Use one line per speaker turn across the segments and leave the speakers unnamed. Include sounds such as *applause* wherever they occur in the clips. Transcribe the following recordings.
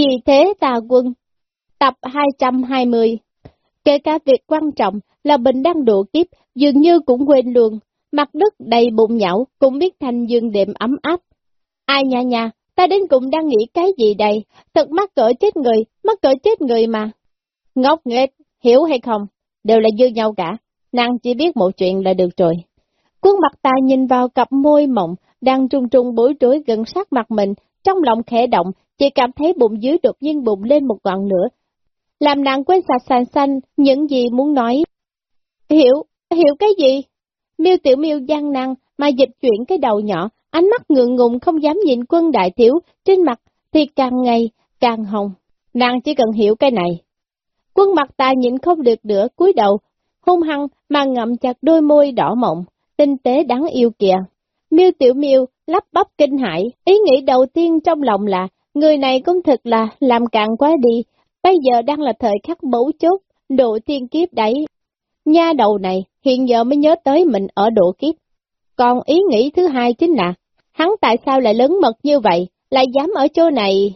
Vì thế tà quân, tập 220, kể cả việc quan trọng là bình đang độ kiếp, dường như cũng quên luôn, mặt đất đầy bụng nhão, cũng biết thành dương đệm ấm áp. Ai nha nha, ta đến cùng đang nghĩ cái gì đây, thật mắc cỡ chết người, mắc cỡ chết người mà. Ngốc nghếch, hiểu hay không, đều là dư nhau cả, nàng chỉ biết một chuyện là được rồi. Cuốn mặt ta nhìn vào cặp môi mộng, đang trung trung bối rối gần sát mặt mình, trong lòng khẽ động, chỉ cảm thấy bụng dưới đột nhiên bụng lên một ngọn lửa, làm nàng quên sạch sàn xanh những gì muốn nói. Hiểu, hiểu cái gì? Miêu tiểu miêu gian năng mà dịch chuyển cái đầu nhỏ, ánh mắt ngượng ngùng không dám nhìn quân đại thiếu trên mặt thì càng ngày càng hồng. Nàng chỉ cần hiểu cái này. Quân mặt ta nhìn không được nữa, cúi đầu, hung hăng mà ngậm chặt đôi môi đỏ mộng, tinh tế đáng yêu kìa. Miêu tiểu miêu lắp bắp kinh hãi, ý nghĩ đầu tiên trong lòng là, người này cũng thật là làm cạn quá đi, bây giờ đang là thời khắc bấu chốt, độ thiên kiếp đấy. Nha đầu này, hiện giờ mới nhớ tới mình ở độ kiếp. Còn ý nghĩ thứ hai chính là, hắn tại sao lại lớn mật như vậy, lại dám ở chỗ này?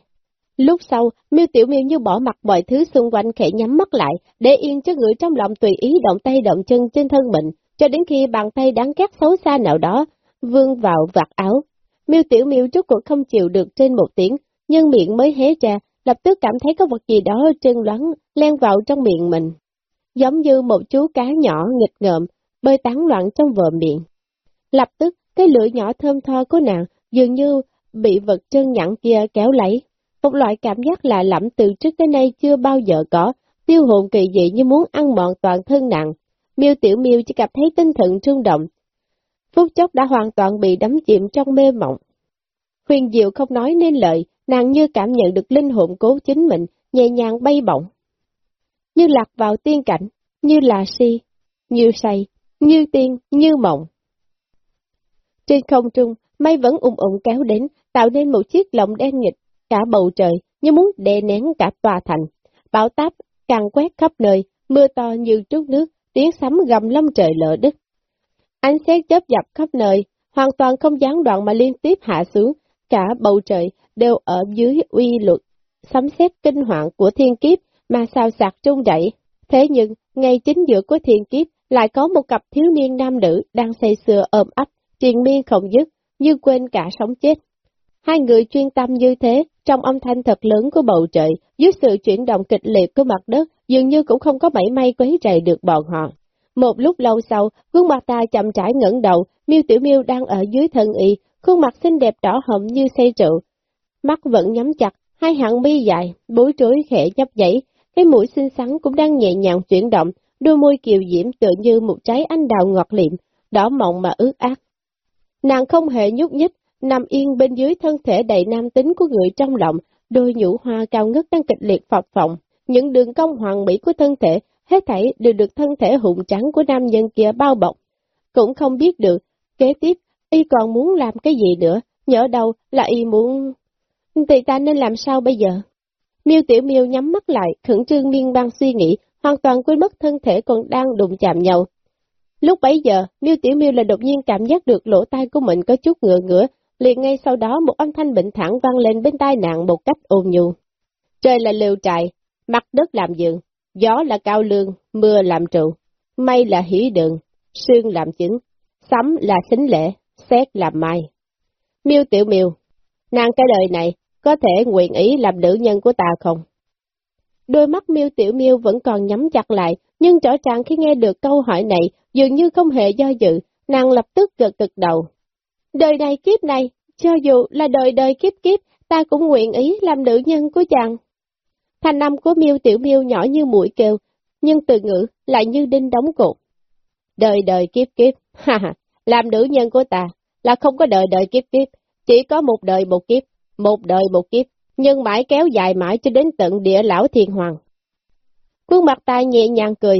Lúc sau, miêu tiểu miêu như bỏ mặt mọi thứ xung quanh khẽ nhắm mắt lại, để yên cho người trong lòng tùy ý động tay động chân trên thân mình, cho đến khi bàn tay đáng ghét xấu xa nào đó, vương vào vạt áo. Miêu tiểu miêu trước cuộc không chịu được trên một tiếng, nhưng miệng mới hé ra, lập tức cảm thấy có vật gì đó trơn loắn, len vào trong miệng mình. Giống như một chú cá nhỏ nghịch ngợm, bơi tán loạn trong vợ miệng. Lập tức, cái lưỡi nhỏ thơm tho của nàng dường như bị vật chân nhẵn kia kéo lấy. Một loại cảm giác lạ lẫm từ trước tới nay chưa bao giờ có, tiêu hồn kỳ dị như muốn ăn mòn toàn thân nặng. Miêu Tiểu Miêu chỉ cảm thấy tinh thần trung động. Phút chốc đã hoàn toàn bị đắm chìm trong mê mộng. Huyền Diệu không nói nên lời, nàng như cảm nhận được linh hồn cố chính mình, nhẹ nhàng bay bổng. Như lạc vào tiên cảnh, như là si, như say, như tiên, như mộng. Trên không trung, mây vẫn ung ung kéo đến, tạo nên một chiếc lồng đen nghịch, cả bầu trời, như muốn đè nén cả tòa thành. Bão táp càng quét khắp nơi, mưa to như trút nước, tiếng sấm gầm lâm trời lỡ đất. Ánh xét chớp dập khắp nơi, hoàn toàn không gián đoạn mà liên tiếp hạ xuống, cả bầu trời đều ở dưới uy luật, sấm xét kinh hoàng của thiên kiếp mà sao sạc trung đẩy. Thế nhưng, ngay chính giữa của thiên kiếp lại có một cặp thiếu niên nam nữ đang say sưa ôm ấp, triền miên không dứt, như quên cả sống chết. Hai người chuyên tâm như thế, trong âm thanh thật lớn của bầu trời, dưới sự chuyển động kịch liệt của mặt đất, dường như cũng không có mảy may quấy rầy được bọn họ. Một lúc lâu sau, gương mặt ta chậm rãi ngẩng đầu, miêu tiểu miêu đang ở dưới thân y, khuôn mặt xinh đẹp đỏ hồng như say rượu, mắt vẫn nhắm chặt, hai hạng mi dài, bối rối khẽ nhấp nhảy, cái mũi xinh xắn cũng đang nhẹ nhàng chuyển động, đôi môi kiều diễm tựa như một trái anh đào ngọt liệm, đỏ mọng mà ướt át. Nàng không hề nhúc nhích, nằm yên bên dưới thân thể đầy nam tính của người trong lòng, đôi nhũ hoa cao ngất đang kịch liệt phập phồng, những đường cong hoàng mỹ của thân thể, hết thảy đều được thân thể hùng trắng của nam nhân kia bao bọc. Cũng không biết được, kế tiếp, y còn muốn làm cái gì nữa, Nhỡ đâu là y muốn... Thì ta nên làm sao bây giờ? Miêu Tiểu Miêu nhắm mắt lại, khẩn trương miên bang suy nghĩ, hoàn toàn quên mất thân thể còn đang đụng chạm nhau. Lúc bấy giờ, Miêu Tiểu Miêu là đột nhiên cảm giác được lỗ tai của mình có chút ngựa ngửa, liền ngay sau đó một âm thanh bệnh thẳng vang lên bên tai nạn một cách ôn nhu. Trời là lều trại, mặt đất làm giường, gió là cao lương, mưa làm trụ, mây là hỉ đường, sương làm chứng, sấm là xính lễ, xét làm mai. Miêu Tiểu Miêu, nàng cái đời này có thể nguyện ý làm nữ nhân của ta không? Đôi mắt miêu tiểu miêu vẫn còn nhắm chặt lại, nhưng rõ ràng khi nghe được câu hỏi này, dường như không hề do dự, nàng lập tức gật gật đầu. Đời này kiếp này, cho dù là đời đời kiếp kiếp, ta cũng nguyện ý làm nữ nhân của chàng. Thanh âm của miêu tiểu miêu nhỏ như mũi kêu, nhưng từ ngữ lại như đinh đóng cột. Đời đời kiếp kiếp, *laughs* ha ha, làm nữ nhân của ta là không có đời đời kiếp kiếp, chỉ có một đời một kiếp, một đời một kiếp, nhưng mãi kéo dài mãi cho đến tận địa lão thiên hoàng. Khuôn mặt ta nhẹ nhàng cười,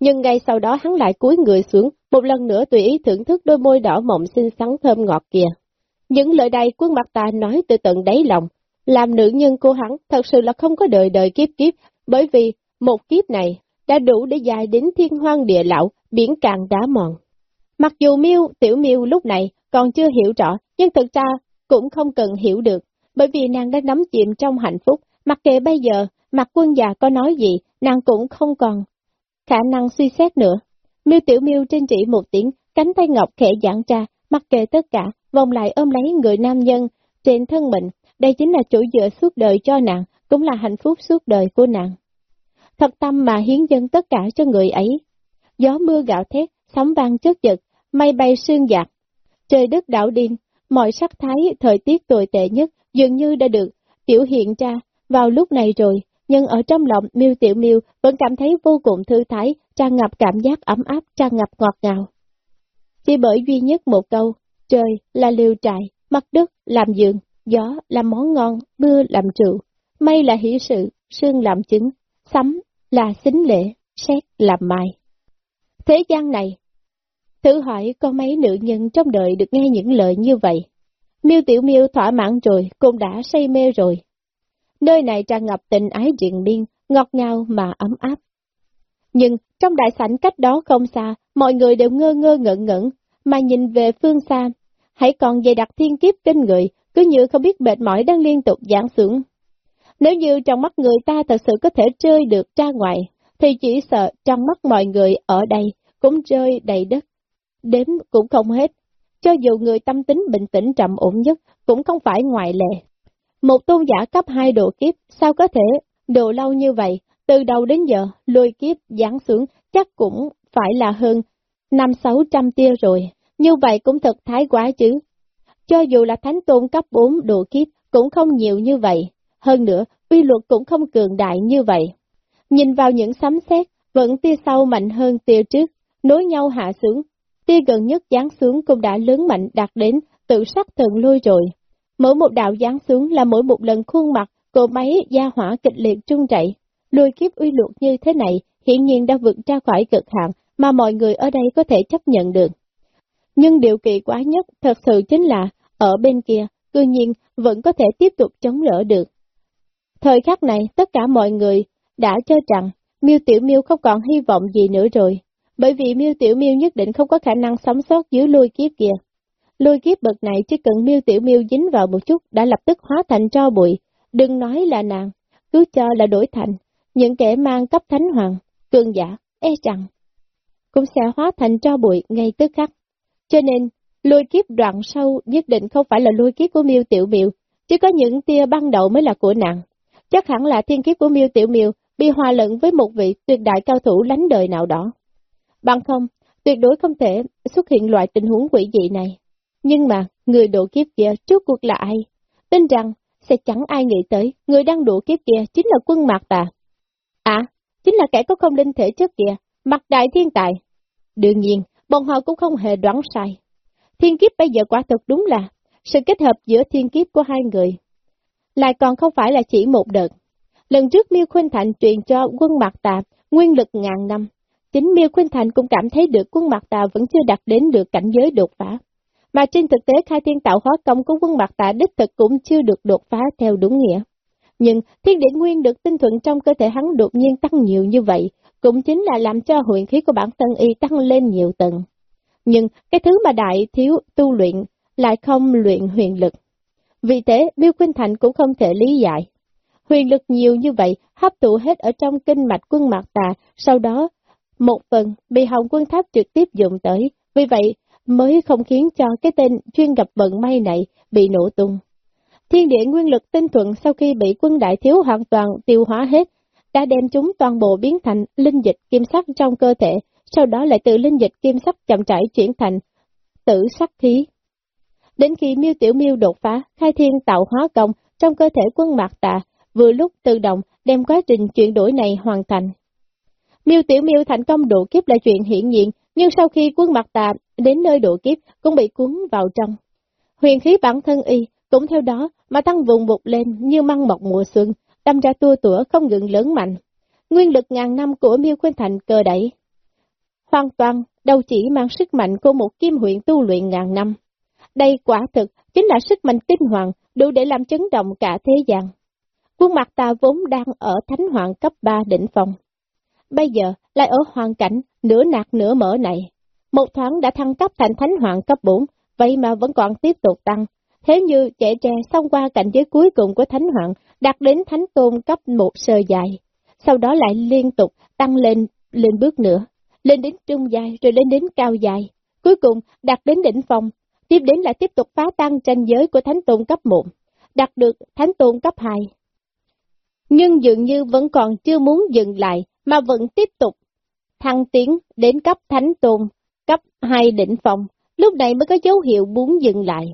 nhưng ngay sau đó hắn lại cúi người xuống, một lần nữa tùy ý thưởng thức đôi môi đỏ mộng xinh xắn thơm ngọt kia. Những lời đây khuôn mặt ta nói từ tận đáy lòng, làm nữ nhân của hắn thật sự là không có đời đời kiếp kiếp, bởi vì một kiếp này đã đủ để dài đến thiên hoang địa lão, biển càng đá mòn. Mặc dù miêu tiểu miêu lúc này còn chưa hiểu rõ, nhưng thực ra cũng không cần hiểu được, bởi vì nàng đã nắm chìm trong hạnh phúc, Mặc kệ bây giờ, mặt quân già có nói gì, nàng cũng không còn khả năng suy xét nữa. Miêu Tiểu Miêu trên chỉ một tiếng, cánh tay ngọc khẽ giãn ra, mặc kệ tất cả, vòng lại ôm lấy người nam nhân trên thân mình. Đây chính là chỗ dựa suốt đời cho nàng, cũng là hạnh phúc suốt đời của nàng. Thật tâm mà hiến dân tất cả cho người ấy. Gió mưa gạo thét, sóng vang chất giật, mây bay sương dạt. Trời đất đảo điên, mọi sắc thái thời tiết tồi tệ nhất dường như đã được biểu hiện ra vào lúc này rồi, nhưng ở trong lòng miêu tiểu miêu vẫn cảm thấy vô cùng thư thái, tràn ngập cảm giác ấm áp, tràn ngập ngọt ngào. Chỉ bởi duy nhất một câu, trời là liều trại, mặt đất làm giường, gió làm món ngon, mưa làm rượu, mây là hỷ sự, sương làm chứng, sấm là xính lễ, xét làm mai. Thế gian này, thử hỏi có mấy nữ nhân trong đời được nghe những lời như vậy. Miêu Tiểu Miêu thỏa mãn rồi, cũng đã say mê rồi. Nơi này tràn ngập tình ái diện biên, ngọt ngào mà ấm áp. Nhưng trong đại sảnh cách đó không xa, mọi người đều ngơ ngơ ngẩn ngẩn, mà nhìn về phương xa. Hãy còn dày đặt thiên kiếp trên người, cứ như không biết mệt mỏi đang liên tục giảng xuống. Nếu như trong mắt người ta thật sự có thể chơi được ra ngoài, thì chỉ sợ trong mắt mọi người ở đây cũng rơi đầy đất. Đếm cũng không hết, cho dù người tâm tính bình tĩnh trầm ổn nhất cũng không phải ngoại lệ. Một tôn giả cấp hai độ kiếp, sao có thể độ lâu như vậy, từ đầu đến giờ, lôi kiếp giáng xuống chắc cũng phải là hơn năm sáu trăm tia rồi, như vậy cũng thật thái quá chứ. Cho dù là thánh tôn cấp 4 độ kiếp cũng không nhiều như vậy, hơn nữa, uy luật cũng không cường đại như vậy. Nhìn vào những sấm sét, vẫn tia sau mạnh hơn tia trước, nối nhau hạ xuống. Tia gần nhất giáng xuống cũng đã lớn mạnh đạt đến tự sắc thần lôi rồi. Mỗi một đạo giáng xuống là mỗi một lần khuôn mặt, cổ máy gia hỏa kịch liệt trung chạy. Lôi kiếp uy luật như thế này, hiển nhiên đã vượt ra khỏi cực hạn mà mọi người ở đây có thể chấp nhận được. Nhưng điều kỳ quá nhất thật sự chính là, ở bên kia, cư nhiên vẫn có thể tiếp tục chống đỡ được. Thời khắc này, tất cả mọi người đã cho rằng Miêu Tiểu Miêu không còn hy vọng gì nữa rồi, bởi vì Miêu Tiểu Miêu nhất định không có khả năng sống sót dưới lôi kiếp kia. Lôi kiếp bậc này chỉ cần Miêu Tiểu Miêu dính vào một chút đã lập tức hóa thành tro bụi, đừng nói là nàng, cứ cho là đổi thành những kẻ mang cấp thánh hoàng, cường giả, e rằng cũng sẽ hóa thành tro bụi ngay tức khắc. Cho nên, lôi kiếp đoạn sâu nhất định không phải là lôi kiếp của Miêu Tiểu Miêu, chỉ có những tia ban đầu mới là của nàng. Chắc hẳn là thiên kiếp của Miêu Tiểu Miêu bị hòa lẫn với một vị tuyệt đại cao thủ lánh đời nào đó. Bằng không, tuyệt đối không thể xuất hiện loại tình huống quỷ dị này. Nhưng mà, người độ kiếp kia trước cuộc là ai? Tin rằng, sẽ chẳng ai nghĩ tới, người đang độ kiếp kia chính là quân mạc tà. À, chính là kẻ có không linh thể trước kia, mặt đại thiên tài. Đương nhiên, bọn họ cũng không hề đoán sai. Thiên kiếp bây giờ quả thực đúng là sự kết hợp giữa thiên kiếp của hai người. Lại còn không phải là chỉ một đợt. Lần trước Miêu Khuynh Thành truyền cho quân Mạc Tà nguyên lực ngàn năm. Chính Miêu Khuynh Thành cũng cảm thấy được quân mặt Tà vẫn chưa đạt đến được cảnh giới đột phá. Mà trên thực tế khai thiên tạo hóa công của quân mặt Tà đích thực cũng chưa được đột phá theo đúng nghĩa. Nhưng thiên địa nguyên được tinh thuận trong cơ thể hắn đột nhiên tăng nhiều như vậy, cũng chính là làm cho huyền khí của bản thân y tăng lên nhiều tầng. Nhưng cái thứ mà đại thiếu tu luyện lại không luyện huyền lực. Vì thế, Miêu Khuynh Thành cũng không thể lý giải. Huyền lực nhiều như vậy, hấp thụ hết ở trong kinh mạch quân mạc tà, sau đó, một phần bị hồng quân tháp trực tiếp dùng tới, vì vậy mới không khiến cho cái tên chuyên gặp vận may này bị nổ tung. Thiên địa nguyên lực tinh thuận sau khi bị quân đại thiếu hoàn toàn tiêu hóa hết, đã đem chúng toàn bộ biến thành linh dịch kim sắc trong cơ thể, sau đó lại từ linh dịch kim sắc chậm rãi chuyển thành tử sắc khí. Đến khi miêu tiểu miêu đột phá, khai thiên tạo hóa công trong cơ thể quân mạc tà, vừa lúc tự động đem quá trình chuyển đổi này hoàn thành. Miêu tiểu miêu thành công độ kiếp là chuyện hiển nhiên, nhưng sau khi quân mặt tà đến nơi độ kiếp cũng bị cuốn vào trong. Huyền khí bản thân y cũng theo đó mà tăng vùng bục lên như măng mọc mùa xuân, đâm ra tua tủa không ngừng lớn mạnh. Nguyên lực ngàn năm của Miêu Khuynh Thành cơ đẩy. Hoàn toàn, đâu chỉ mang sức mạnh của một kim huyện tu luyện ngàn năm. Đây quả thực chính là sức mạnh kinh hoàng, đủ để làm chấn động cả thế gian. Quân mặt ta vốn đang ở thánh hoàng cấp 3 đỉnh phòng. Bây giờ lại ở hoàn cảnh nửa nạt nửa mở này. Một thoáng đã thăng cấp thành thánh hoàng cấp 4, vậy mà vẫn còn tiếp tục tăng. Thế như trẻ trẻ xong qua cảnh giới cuối cùng của Thánh Hoàng, đạt đến Thánh Tôn cấp một sơ dài, sau đó lại liên tục tăng lên lên bước nữa, lên đến trung dài rồi lên đến cao dài, cuối cùng đạt đến đỉnh phong, tiếp đến lại tiếp tục phá tan tranh giới của Thánh Tôn cấp 1, đạt được Thánh Tôn cấp 2. Nhưng dường như vẫn còn chưa muốn dừng lại, mà vẫn tiếp tục thăng tiến đến cấp Thánh Tôn, cấp hai đỉnh phong, lúc này mới có dấu hiệu muốn dừng lại.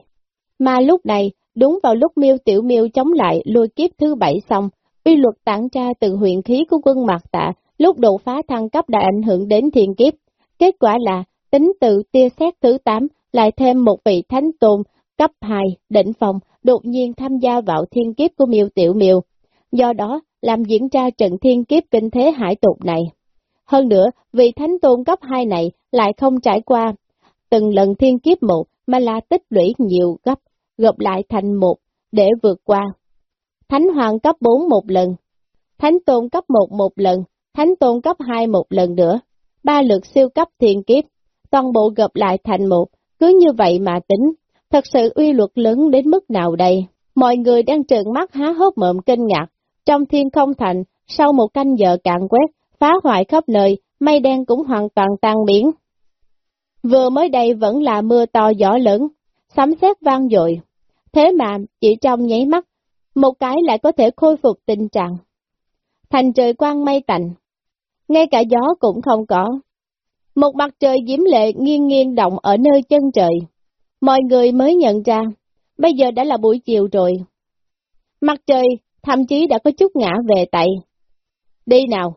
Mà lúc này, đúng vào lúc miêu tiểu miêu chống lại lôi kiếp thứ bảy xong, uy luật tản ra từ huyện khí của quân mạc tạ, lúc đột phá thăng cấp đã ảnh hưởng đến thiên kiếp. Kết quả là, tính từ tia xét thứ 8 lại thêm một vị thánh tôn cấp 2 đỉnh phòng đột nhiên tham gia vào thiên kiếp của miêu tiểu miêu. Do đó, làm diễn ra trận thiên kiếp kinh thế hải tục này. Hơn nữa, vị thánh tôn cấp 2 này lại không trải qua từng lần thiên kiếp một mà là tích lũy nhiều gấp, gộp lại thành một để vượt qua. Thánh hoàng cấp 4 một lần, thánh tôn cấp 1 một lần, thánh tôn cấp 2 một lần nữa, ba lượt siêu cấp thiên kiếp, toàn bộ gộp lại thành một, cứ như vậy mà tính, thật sự uy luật lớn đến mức nào đây? Mọi người đang trợn mắt há hốc mộm kinh ngạc, trong thiên không thành, sau một canh giờ cạn quét, phá hoại khắp nơi, mây đen cũng hoàn toàn tan biến. Vừa mới đây vẫn là mưa to gió lớn, sấm sét vang dội. Thế mà, chỉ trong nháy mắt, một cái lại có thể khôi phục tình trạng. Thành trời quang mây tạnh, ngay cả gió cũng không có. Một mặt trời diễm lệ nghiêng nghiêng động ở nơi chân trời. Mọi người mới nhận ra, bây giờ đã là buổi chiều rồi. Mặt trời thậm chí đã có chút ngã về tay. Đi nào!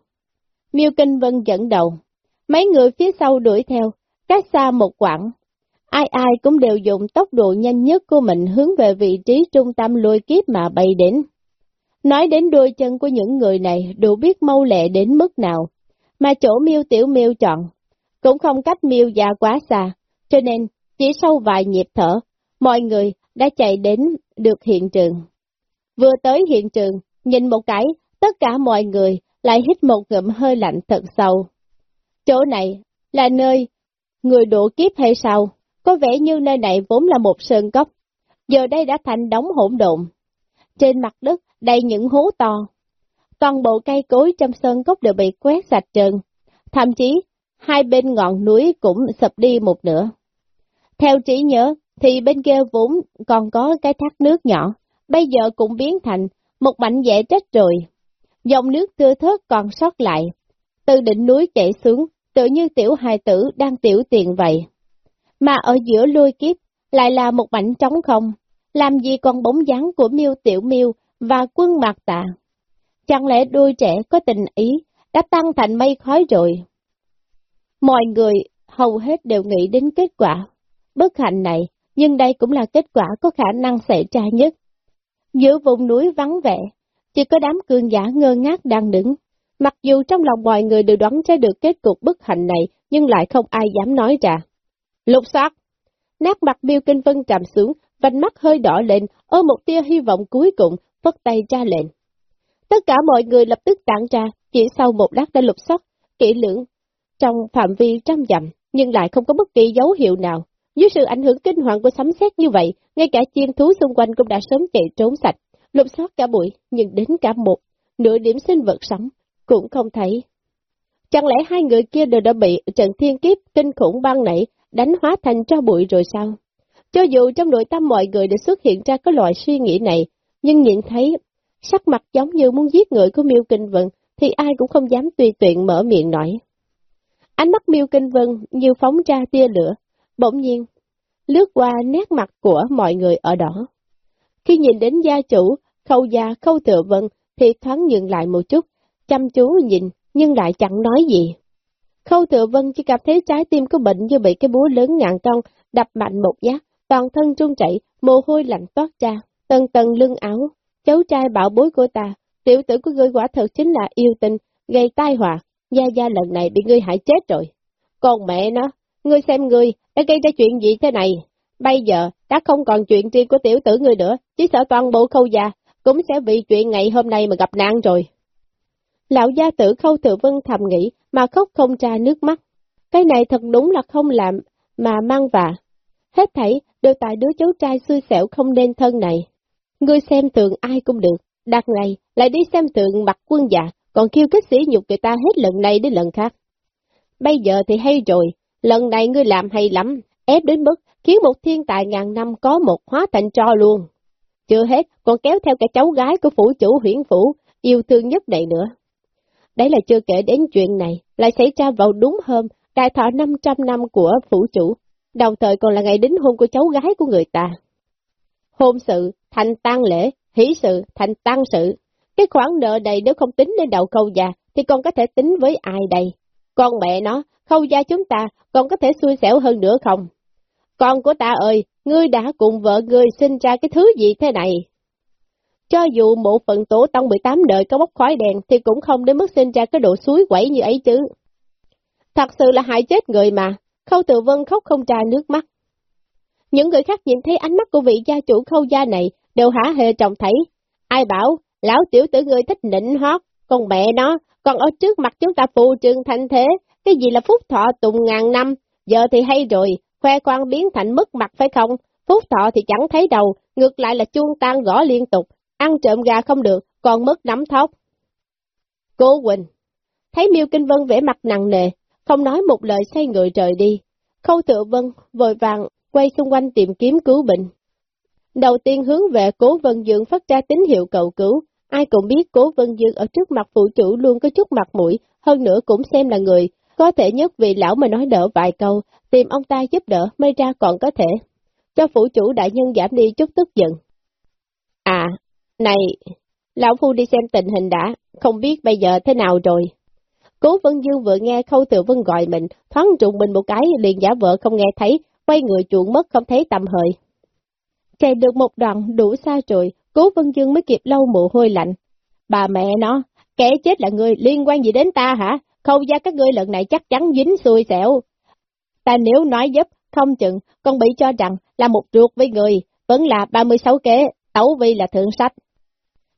Miêu Kinh Vân dẫn đầu. Mấy người phía sau đuổi theo, cách xa một quãng. Ai ai cũng đều dùng tốc độ nhanh nhất của mình hướng về vị trí trung tâm lôi kiếp mà bay đến. Nói đến đôi chân của những người này đủ biết mau lẹ đến mức nào, mà chỗ miêu tiểu miêu chọn, cũng không cách miêu già quá xa, cho nên chỉ sau vài nhịp thở, mọi người đã chạy đến được hiện trường. Vừa tới hiện trường, nhìn một cái, tất cả mọi người lại hít một ngụm hơi lạnh thật sâu. Chỗ này là nơi người đổ kiếp hay sao? Có vẻ như nơi này vốn là một sơn cốc, giờ đây đã thành đống hỗn độn. Trên mặt đất đầy những hố to. Toàn bộ cây cối trong sơn cốc đều bị quét sạch trơn, thậm chí hai bên ngọn núi cũng sập đi một nửa. Theo trí nhớ, thì bên kia vốn còn có cái thác nước nhỏ, bây giờ cũng biến thành một mảnh dễ trách rồi. Dòng nước tưa thớt còn sót lại, từ đỉnh núi chảy xuống, tự như tiểu hài tử đang tiểu tiền vậy. Mà ở giữa lôi kiếp, lại là một mảnh trống không, làm gì còn bóng dáng của miêu tiểu miêu và quân mạc tạ. Chẳng lẽ đôi trẻ có tình ý, đã tăng thành mây khói rồi? Mọi người hầu hết đều nghĩ đến kết quả bất hạnh này, nhưng đây cũng là kết quả có khả năng xảy ra nhất. Giữa vùng núi vắng vẻ, chỉ có đám cương giả ngơ ngác đang đứng. Mặc dù trong lòng mọi người đều đoán ra được kết cục bất hạnh này, nhưng lại không ai dám nói ra. Lục soát! Nát mặt Biêu Kinh Vân trầm xuống, vành mắt hơi đỏ lên, ở một tia hy vọng cuối cùng, vất tay ra lệnh. Tất cả mọi người lập tức tản ra, chỉ sau một lát đã lục soát, kỹ lưỡng, trong phạm vi trăm dặm, nhưng lại không có bất kỳ dấu hiệu nào. Dưới sự ảnh hưởng kinh hoàng của sấm sét như vậy, ngay cả chim thú xung quanh cũng đã sớm chạy trốn sạch, lục soát cả bụi, nhưng đến cả một, nửa điểm sinh vật sống, cũng không thấy. Chẳng lẽ hai người kia đều đã bị trận thiên kiếp kinh khủng ban nãy đánh hóa thành cho bụi rồi sao? Cho dù trong nội tâm mọi người đã xuất hiện ra cái loại suy nghĩ này, nhưng nhìn thấy sắc mặt giống như muốn giết người của Miêu Kinh Vân, thì ai cũng không dám tùy tiện mở miệng nói. Ánh mắt Miêu Kinh Vân như phóng ra tia lửa, bỗng nhiên, lướt qua nét mặt của mọi người ở đó. Khi nhìn đến gia chủ, khâu gia, khâu thừa vân, thì thoáng dừng lại một chút, chăm chú nhìn, nhưng lại chẳng nói gì. Khâu thừa vân chỉ cảm thấy trái tim của bệnh như bị cái búa lớn ngàn cân đập mạnh một giác, toàn thân trung chảy, mồ hôi lạnh toát ra, tầng tầng lưng áo, cháu trai bảo bối của ta, tiểu tử của ngươi quả thật chính là yêu tình, gây tai họa, gia gia lần này bị ngươi hại chết rồi. Còn mẹ nó, ngươi xem ngươi, đã gây ra chuyện gì thế này? Bây giờ, đã không còn chuyện riêng của tiểu tử ngươi nữa, chỉ sợ toàn bộ khâu già, cũng sẽ bị chuyện ngày hôm nay mà gặp nạn rồi. Lão gia tử khâu tự vân thầm nghĩ, mà khóc không ra nước mắt. Cái này thật đúng là không làm, mà mang vạ. hết thảy đều tại đứa cháu trai xui xẻo không nên thân này. Ngươi xem tượng ai cũng được, đặt ngày lại đi xem tượng mặt quân dạ, còn kêu kích sĩ nhục người ta hết lần này đến lần khác. Bây giờ thì hay rồi, lần này ngươi làm hay lắm, ép đến mức khiến một thiên tài ngàn năm có một hóa thành cho luôn. Chưa hết, còn kéo theo cả cháu gái của phủ chủ huyển phủ, yêu thương nhất này nữa. Đấy là chưa kể đến chuyện này, lại xảy ra vào đúng hôm, đại thọ 500 năm của phủ chủ, đồng thời còn là ngày đính hôn của cháu gái của người ta. Hôn sự, thành tang lễ, hỷ sự, thành tang sự. Cái khoản nợ này nếu không tính lên đầu câu già, thì còn có thể tính với ai đây? Con mẹ nó, khâu gia chúng ta còn có thể xui xẻo hơn nữa không? Con của ta ơi, ngươi đã cùng vợ ngươi sinh ra cái thứ gì thế này? Cho dù một phần tổ tông 18 đời có bốc khói đèn thì cũng không đến mức sinh ra cái độ suối quẩy như ấy chứ. Thật sự là hại chết người mà, khâu tự vân khóc không ra nước mắt. Những người khác nhìn thấy ánh mắt của vị gia chủ khâu gia này đều hả hề trọng thấy. Ai bảo, lão tiểu tử ngươi thích nịnh hót, con mẹ nó, còn ở trước mặt chúng ta phù trương thanh thế, cái gì là phúc thọ tùng ngàn năm, giờ thì hay rồi, khoe quan biến thành mất mặt phải không? Phúc thọ thì chẳng thấy đầu, ngược lại là chuông tan gõ liên tục, ăn trộm gà không được, còn mất nắm thóc. Cô Quỳnh, thấy Miêu Kinh Vân vẽ mặt nặng nề, không nói một lời xoay người trời đi. Khâu tự vân vội vàng quay xung quanh tìm kiếm cứu bệnh. Đầu tiên hướng về cố vân dương phát ra tín hiệu cầu cứu, ai cũng biết cố vân dương ở trước mặt phụ chủ luôn có chút mặt mũi, hơn nữa cũng xem là người, có thể nhất vì lão mà nói đỡ vài câu, tìm ông ta giúp đỡ mới ra còn có thể. Cho phụ chủ đại nhân giảm đi chút tức giận. À, này, lão phu đi xem tình hình đã, không biết bây giờ thế nào rồi. Cố Vân Dương vừa nghe Khâu Tự Vân gọi mình, thoáng trụng mình một cái, liền giả vợ không nghe thấy, quay người chuộng mất không thấy tầm hời. Chạy được một đoạn đủ xa rồi, Cố Vân Dương mới kịp lâu mồ hôi lạnh. Bà mẹ nó, kẻ chết là người liên quan gì đến ta hả? Khâu gia các ngươi lần này chắc chắn dính xui xẻo. Ta nếu nói giúp, không chừng, con bị cho rằng là một ruột với người, vẫn là 36 kế, tấu vi là thượng sách.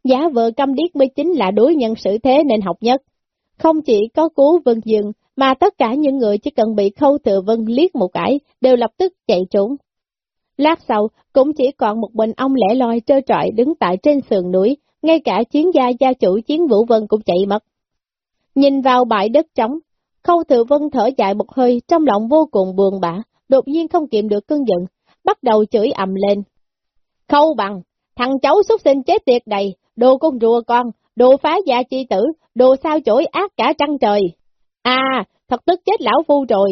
Giả vợ câm điếc mới chính là đối nhân xử thế nên học nhất. Không chỉ có cố vân Dương, mà tất cả những người chỉ cần bị khâu thừa vân liếc một cái, đều lập tức chạy trốn. Lát sau, cũng chỉ còn một mình ông lẻ loi trơ trọi đứng tại trên sườn núi, ngay cả chiến gia gia chủ chiến vũ vân cũng chạy mất. Nhìn vào bãi đất trống, khâu thừa vân thở dài một hơi trong lòng vô cùng buồn bã, đột nhiên không kiềm được cơn giận, bắt đầu chửi ầm lên. Khâu bằng, thằng cháu xuất sinh chết tiệt đầy, đồ con rùa con, đồ phá gia chi tử, đồ sao chổi ác cả trăng trời. À, thật tức chết lão phu rồi.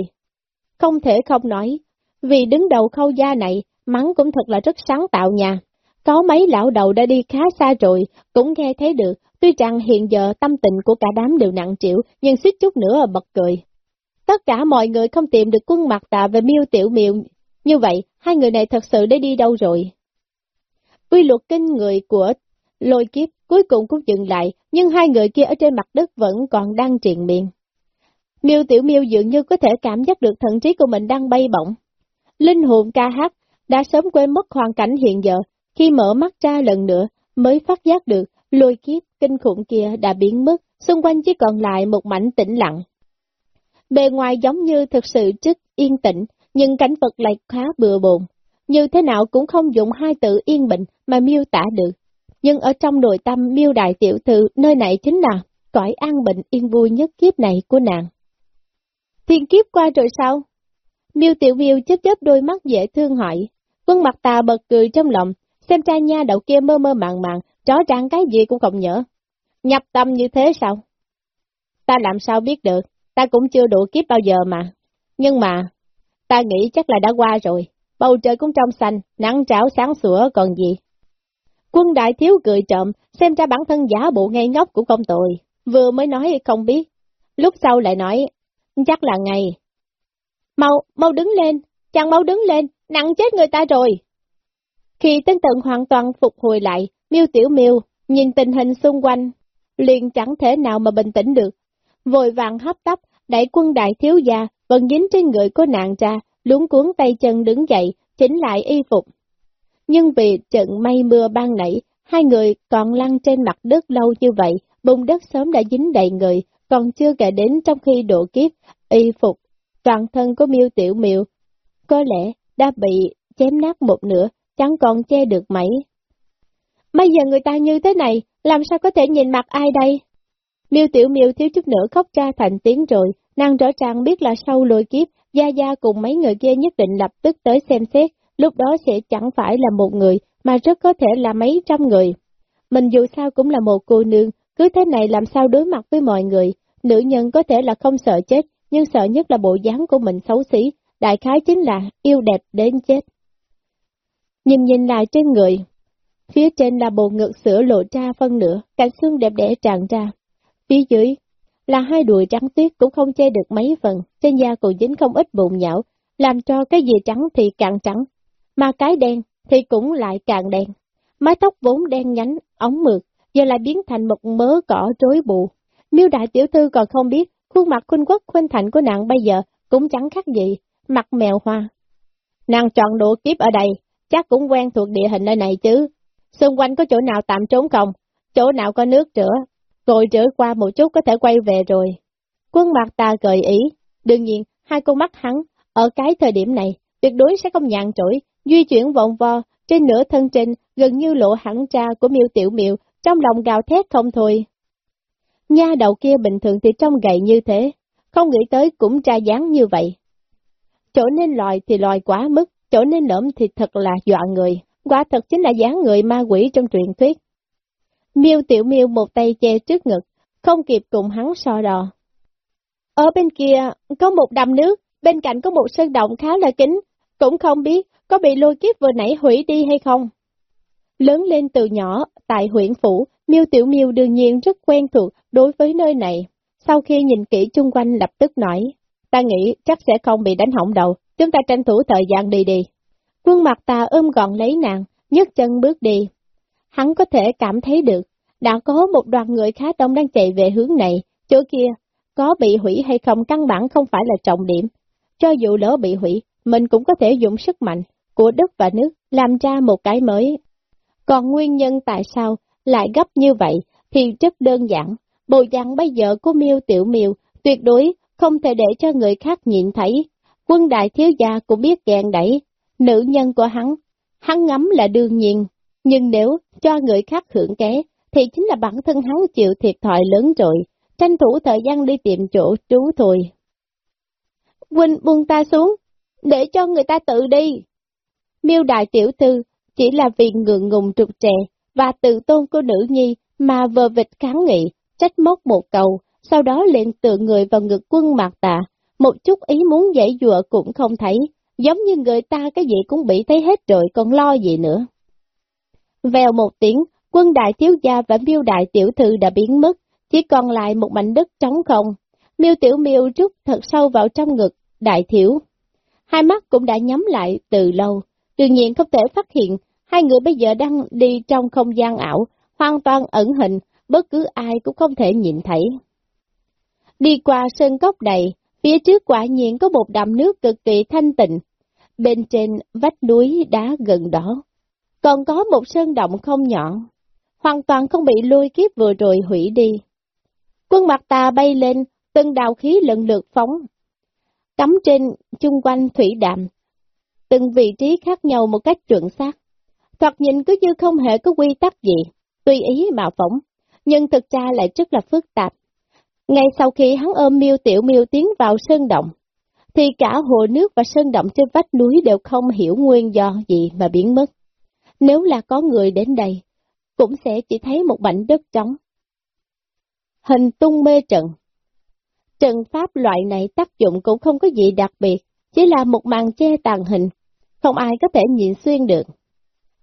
Không thể không nói, vì đứng đầu khâu gia này, mắng cũng thật là rất sáng tạo nha. Có mấy lão đầu đã đi khá xa rồi, cũng nghe thấy được, tuy rằng hiện giờ tâm tình của cả đám đều nặng chịu, nhưng suýt chút nữa bật cười. Tất cả mọi người không tìm được quân mặt tạ và miêu tiểu miêu, như vậy, hai người này thật sự đã đi đâu rồi? Quy luật kinh người của lôi kiếp cuối cùng cũng dừng lại, nhưng hai người kia ở trên mặt đất vẫn còn đang triền miệng. Miêu Tiểu Miêu dường như có thể cảm giác được thần trí của mình đang bay bổng. Linh hồn ca hát đã sớm quên mất hoàn cảnh hiện giờ, khi mở mắt ra lần nữa mới phát giác được lôi kiếp kinh khủng kia đã biến mất, xung quanh chỉ còn lại một mảnh tĩnh lặng. Bề ngoài giống như thực sự rất yên tĩnh, nhưng cảnh vật lại khá bừa bộn. Như thế nào cũng không dùng hai từ yên bình mà miêu tả được. Nhưng ở trong nội tâm miêu đại tiểu thư, nơi này chính là cõi an bình yên vui nhất kiếp này của nàng. Thiên kiếp qua rồi sao? Miêu tiểu miêu chớp chớp đôi mắt dễ thương hỏi. Quân mặt tà bật cười trong lòng, xem ra nha đầu kia mơ mơ màng màng, rõ ràng cái gì cũng không nhớ. Nhập tâm như thế sao? Ta làm sao biết được, ta cũng chưa đủ kiếp bao giờ mà. Nhưng mà, ta nghĩ chắc là đã qua rồi, bầu trời cũng trong xanh, nắng tráo sáng sủa còn gì. Quân đại thiếu cười trộm, xem ra bản thân giả bộ ngây ngốc cũng không tội, vừa mới nói không biết, lúc sau lại nói, chắc là ngày. Mau, mau đứng lên, chàng mau đứng lên, nặng chết người ta rồi. Khi tinh thần hoàn toàn phục hồi lại, miêu tiểu miêu, nhìn tình hình xung quanh, liền chẳng thể nào mà bình tĩnh được. Vội vàng hấp tấp, đẩy quân đại thiếu gia, vẫn dính trên người của nạn ra, luống cuốn tay chân đứng dậy, chỉnh lại y phục. Nhưng vì trận mây mưa ban nãy, hai người còn lăn trên mặt đất lâu như vậy, bùn đất sớm đã dính đầy người, còn chưa kể đến trong khi độ kiếp, y phục, toàn thân của miêu tiểu miêu, có lẽ đã bị chém nát một nửa, chẳng còn che được mấy. Bây giờ người ta như thế này, làm sao có thể nhìn mặt ai đây? Miêu Tiểu Miêu thiếu chút nữa khóc ra thành tiếng rồi, nàng rõ ràng biết là sau lôi kiếp, Gia Gia cùng mấy người kia nhất định lập tức tới xem xét, lúc đó sẽ chẳng phải là một người, mà rất có thể là mấy trăm người. Mình dù sao cũng là một cô nương, cứ thế này làm sao đối mặt với mọi người, nữ nhân có thể là không sợ chết, nhưng sợ nhất là bộ dáng của mình xấu xí, đại khái chính là yêu đẹp đến chết. Nhìn nhìn lại trên người, phía trên là bộ ngực sữa lộ ra phân nửa, cạnh xương đẹp đẽ tràn ra. Phía dưới là hai đùi trắng tuyết cũng không che được mấy phần, trên da còn dính không ít bụng nhão, làm cho cái gì trắng thì càng trắng, mà cái đen thì cũng lại càng đen. Mái tóc vốn đen nhánh, ống mượt, giờ lại biến thành một mớ cỏ rối bù. Miêu đại tiểu thư còn không biết, khuôn mặt khuynh quốc khuynh thành của nàng bây giờ cũng chẳng khác gì, mặt mèo hoa. Nàng chọn độ kiếp ở đây, chắc cũng quen thuộc địa hình nơi này chứ. Xung quanh có chỗ nào tạm trốn không? Chỗ nào có nước rửa? Rồi rửa qua một chút có thể quay về rồi. Quân mặt ta gợi ý. Đương nhiên, hai con mắt hắn, ở cái thời điểm này, tuyệt đối sẽ không nhàn trỗi, di chuyển vòng vo, trên nửa thân trên, gần như lộ hẳn tra của miêu tiểu miêu, trong lòng gào thét không thôi. Nha đầu kia bình thường thì trông gầy như thế, không nghĩ tới cũng tra dáng như vậy. Chỗ nên lòi thì lòi quá mức, chỗ nên lõm thì thật là dọa người, quả thật chính là dáng người ma quỷ trong truyền thuyết. Miêu tiểu miêu một tay che trước ngực, không kịp cùng hắn so đò. Ở bên kia có một đầm nước, bên cạnh có một sơn động khá là kín, cũng không biết có bị lôi kiếp vừa nãy hủy đi hay không. Lớn lên từ nhỏ, tại huyện phủ, Miêu Tiểu Miêu đương nhiên rất quen thuộc đối với nơi này. Sau khi nhìn kỹ chung quanh lập tức nói, ta nghĩ chắc sẽ không bị đánh hỏng đầu, chúng ta tranh thủ thời gian đi đi. Quân mặt ta ôm gọn lấy nàng, nhấc chân bước đi. Hắn có thể cảm thấy được, đã có một đoàn người khá đông đang chạy về hướng này, chỗ kia, có bị hủy hay không căn bản không phải là trọng điểm. Cho dù lỡ bị hủy, mình cũng có thể dùng sức mạnh của đất và nước làm ra một cái mới. Còn nguyên nhân tại sao lại gấp như vậy thì rất đơn giản. Bộ dạng bây giờ của miêu tiểu miêu tuyệt đối không thể để cho người khác nhìn thấy. Quân đại thiếu gia cũng biết gẹn đẩy, nữ nhân của hắn, hắn ngắm là đương nhiên, nhưng nếu cho người khác hưởng ké, thì chính là bản thân hắn chịu thiệt thòi lớn rồi, tranh thủ thời gian đi tìm chỗ trú thôi. Huynh buông ta xuống, để cho người ta tự đi. Miêu đại tiểu thư chỉ là vì ngượng ngùng trục trẻ và tự tôn của nữ nhi mà vờ vịt kháng nghị, trách móc một cầu, sau đó liền tựa người vào ngực quân mạc tà một chút ý muốn giải dụa cũng không thấy, giống như người ta cái gì cũng bị thấy hết rồi còn lo gì nữa. Vèo một tiếng, quân đại thiếu gia và miêu đại tiểu thư đã biến mất, chỉ còn lại một mảnh đất trống không. Miêu tiểu miêu rút thật sâu vào trong ngực, đại thiếu. Hai mắt cũng đã nhắm lại từ lâu, đương nhiên không thể phát hiện hai người bây giờ đang đi trong không gian ảo, hoàn toàn ẩn hình, bất cứ ai cũng không thể nhìn thấy. Đi qua sơn cốc đầy, phía trước quả nhiên có một đầm nước cực kỳ thanh tịnh, bên trên vách núi đá gần đó. Còn có một sơn động không nhỏ, hoàn toàn không bị lôi kiếp vừa rồi hủy đi. Quân mặt tà bay lên, từng đào khí lần lượt phóng. Cắm trên chung quanh thủy đạm, từng vị trí khác nhau một cách chuẩn xác. Thoạt nhìn cứ như không hề có quy tắc gì, tùy ý mà phóng, nhưng thực ra lại rất là phức tạp. Ngay sau khi hắn ôm miêu tiểu miêu tiến vào sơn động, thì cả hồ nước và sơn động trên vách núi đều không hiểu nguyên do gì mà biến mất. Nếu là có người đến đây, cũng sẽ chỉ thấy một mảnh đất trống. Hình tung mê trận Trận pháp loại này tác dụng cũng không có gì đặc biệt, chỉ là một màn che tàn hình, không ai có thể nhìn xuyên được.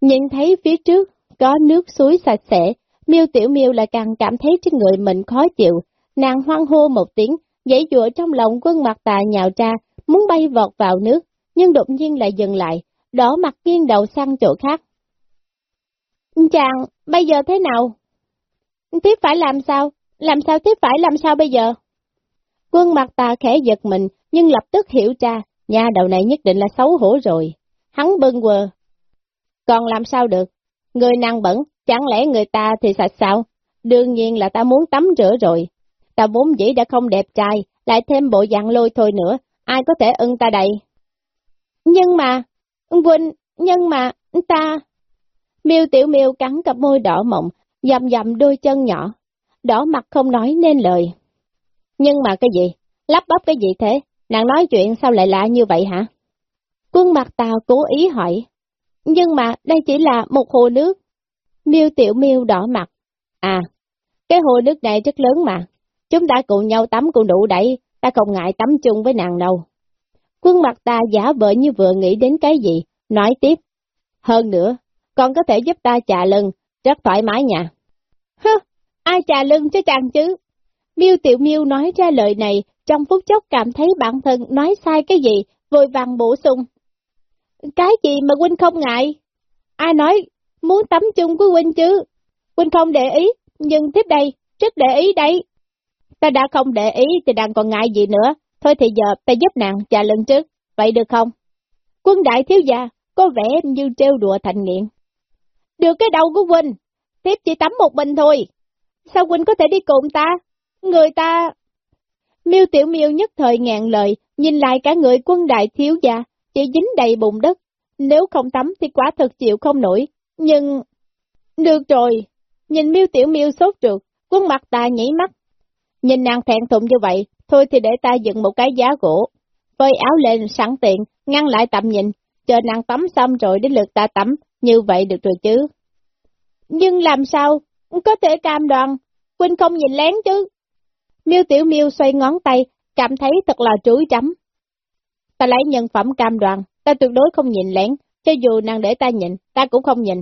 Nhìn thấy phía trước có nước suối sạch sẽ, miêu tiểu miêu lại càng cảm thấy trên người mình khó chịu, nàng hoang hô một tiếng, dãy dụa trong lòng quân mặt tà nhào ra, muốn bay vọt vào nước, nhưng đột nhiên lại dừng lại, đỏ mặt nghiêng đầu sang chỗ khác. Chàng, bây giờ thế nào? Tiếp phải làm sao? Làm sao tiếp phải làm sao bây giờ? Quân mặt tà khẽ giật mình, nhưng lập tức hiểu ra, nhà đầu này nhất định là xấu hổ rồi. Hắn bưng quờ. Còn làm sao được? Người năng bẩn, chẳng lẽ người ta thì sạch sao? Đương nhiên là ta muốn tắm rửa rồi. Ta vốn dĩ đã không đẹp trai, lại thêm bộ dạng lôi thôi nữa, ai có thể ưng ta đây? Nhưng mà, Quỳnh, nhưng mà, ta... Miêu Tiểu Miêu cắn cặp môi đỏ mộng, dầm dầm đôi chân nhỏ, đỏ mặt không nói nên lời. Nhưng mà cái gì? Lắp bắp cái gì thế? Nàng nói chuyện sao lại lạ như vậy hả? Quân mặt tàu cố ý hỏi. Nhưng mà đây chỉ là một hồ nước. Miêu Tiểu Miêu đỏ mặt. À, cái hồ nước này rất lớn mà. Chúng ta cùng nhau tắm cũng đủ đẩy, ta không ngại tắm chung với nàng đâu. Quân mặt ta giả vờ như vừa nghĩ đến cái gì, nói tiếp. Hơn nữa, con có thể giúp ta chà lưng, rất thoải mái nha. Hơ, ai chà lưng cho chàng chứ? Miêu Tiểu Miêu nói ra lời này, trong phút chốc cảm thấy bản thân nói sai cái gì, vội vàng bổ sung. Cái gì mà huynh không ngại? Ai nói muốn tắm chung với huynh chứ? Huynh không để ý, nhưng tiếp đây, rất để ý đây. Ta đã không để ý thì đang còn ngại gì nữa, thôi thì giờ ta giúp nàng trả lưng trước, vậy được không? Quân đại thiếu gia, có vẻ như trêu đùa thành nghiện. Được cái đầu của quỳnh, tiếp chỉ tắm một mình thôi. Sao quỳnh có thể đi cùng ta? Người ta... Miêu Tiểu Miêu nhất thời ngàn lời, nhìn lại cả người quân đại thiếu gia, chỉ dính đầy bụng đất. Nếu không tắm thì quả thật chịu không nổi, nhưng... Được rồi, nhìn Miêu Tiểu Miêu sốt ruột, quân mặt ta nhảy mắt. Nhìn nàng thẹn thùng như vậy, thôi thì để ta dựng một cái giá gỗ. Phơi áo lên sẵn tiện, ngăn lại tầm nhìn, chờ nàng tắm xong rồi đến lượt ta tắm, như vậy được rồi chứ. Nhưng làm sao, có thể cam đoan, Quynh không nhìn lén chứ. Miêu Tiểu Miêu xoay ngón tay, cảm thấy thật là trúi chấm. Ta lấy nhân phẩm cam đoan, ta tuyệt đối không nhìn lén, cho dù nàng để ta nhìn, ta cũng không nhìn.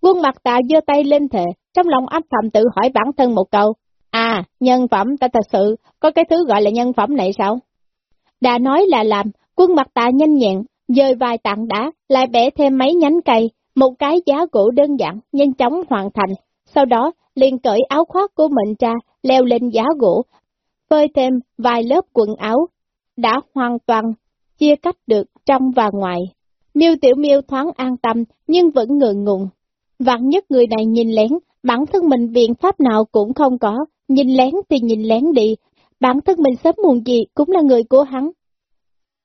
Quân mặt ta giơ tay lên thề, trong lòng áp thầm tự hỏi bản thân một câu. À, nhân phẩm ta thật sự, có cái thứ gọi là nhân phẩm này sao? Đã nói là làm, quân mặt ta nhanh nhẹn, dời vài tảng đá, lại bẻ thêm mấy nhánh cây, một cái giá gỗ đơn giản, nhanh chóng hoàn thành. Sau đó, liền cởi áo khoác của mình ra, leo lên giá gỗ, phơi thêm vài lớp quần áo, đã hoàn toàn chia cách được trong và ngoài. Miêu Tiểu Miêu thoáng an tâm, nhưng vẫn ngượng ngùng. Vạn nhất người này nhìn lén, bản thân mình biện pháp nào cũng không có, nhìn lén thì nhìn lén đi, bản thân mình sớm muộn gì cũng là người của hắn.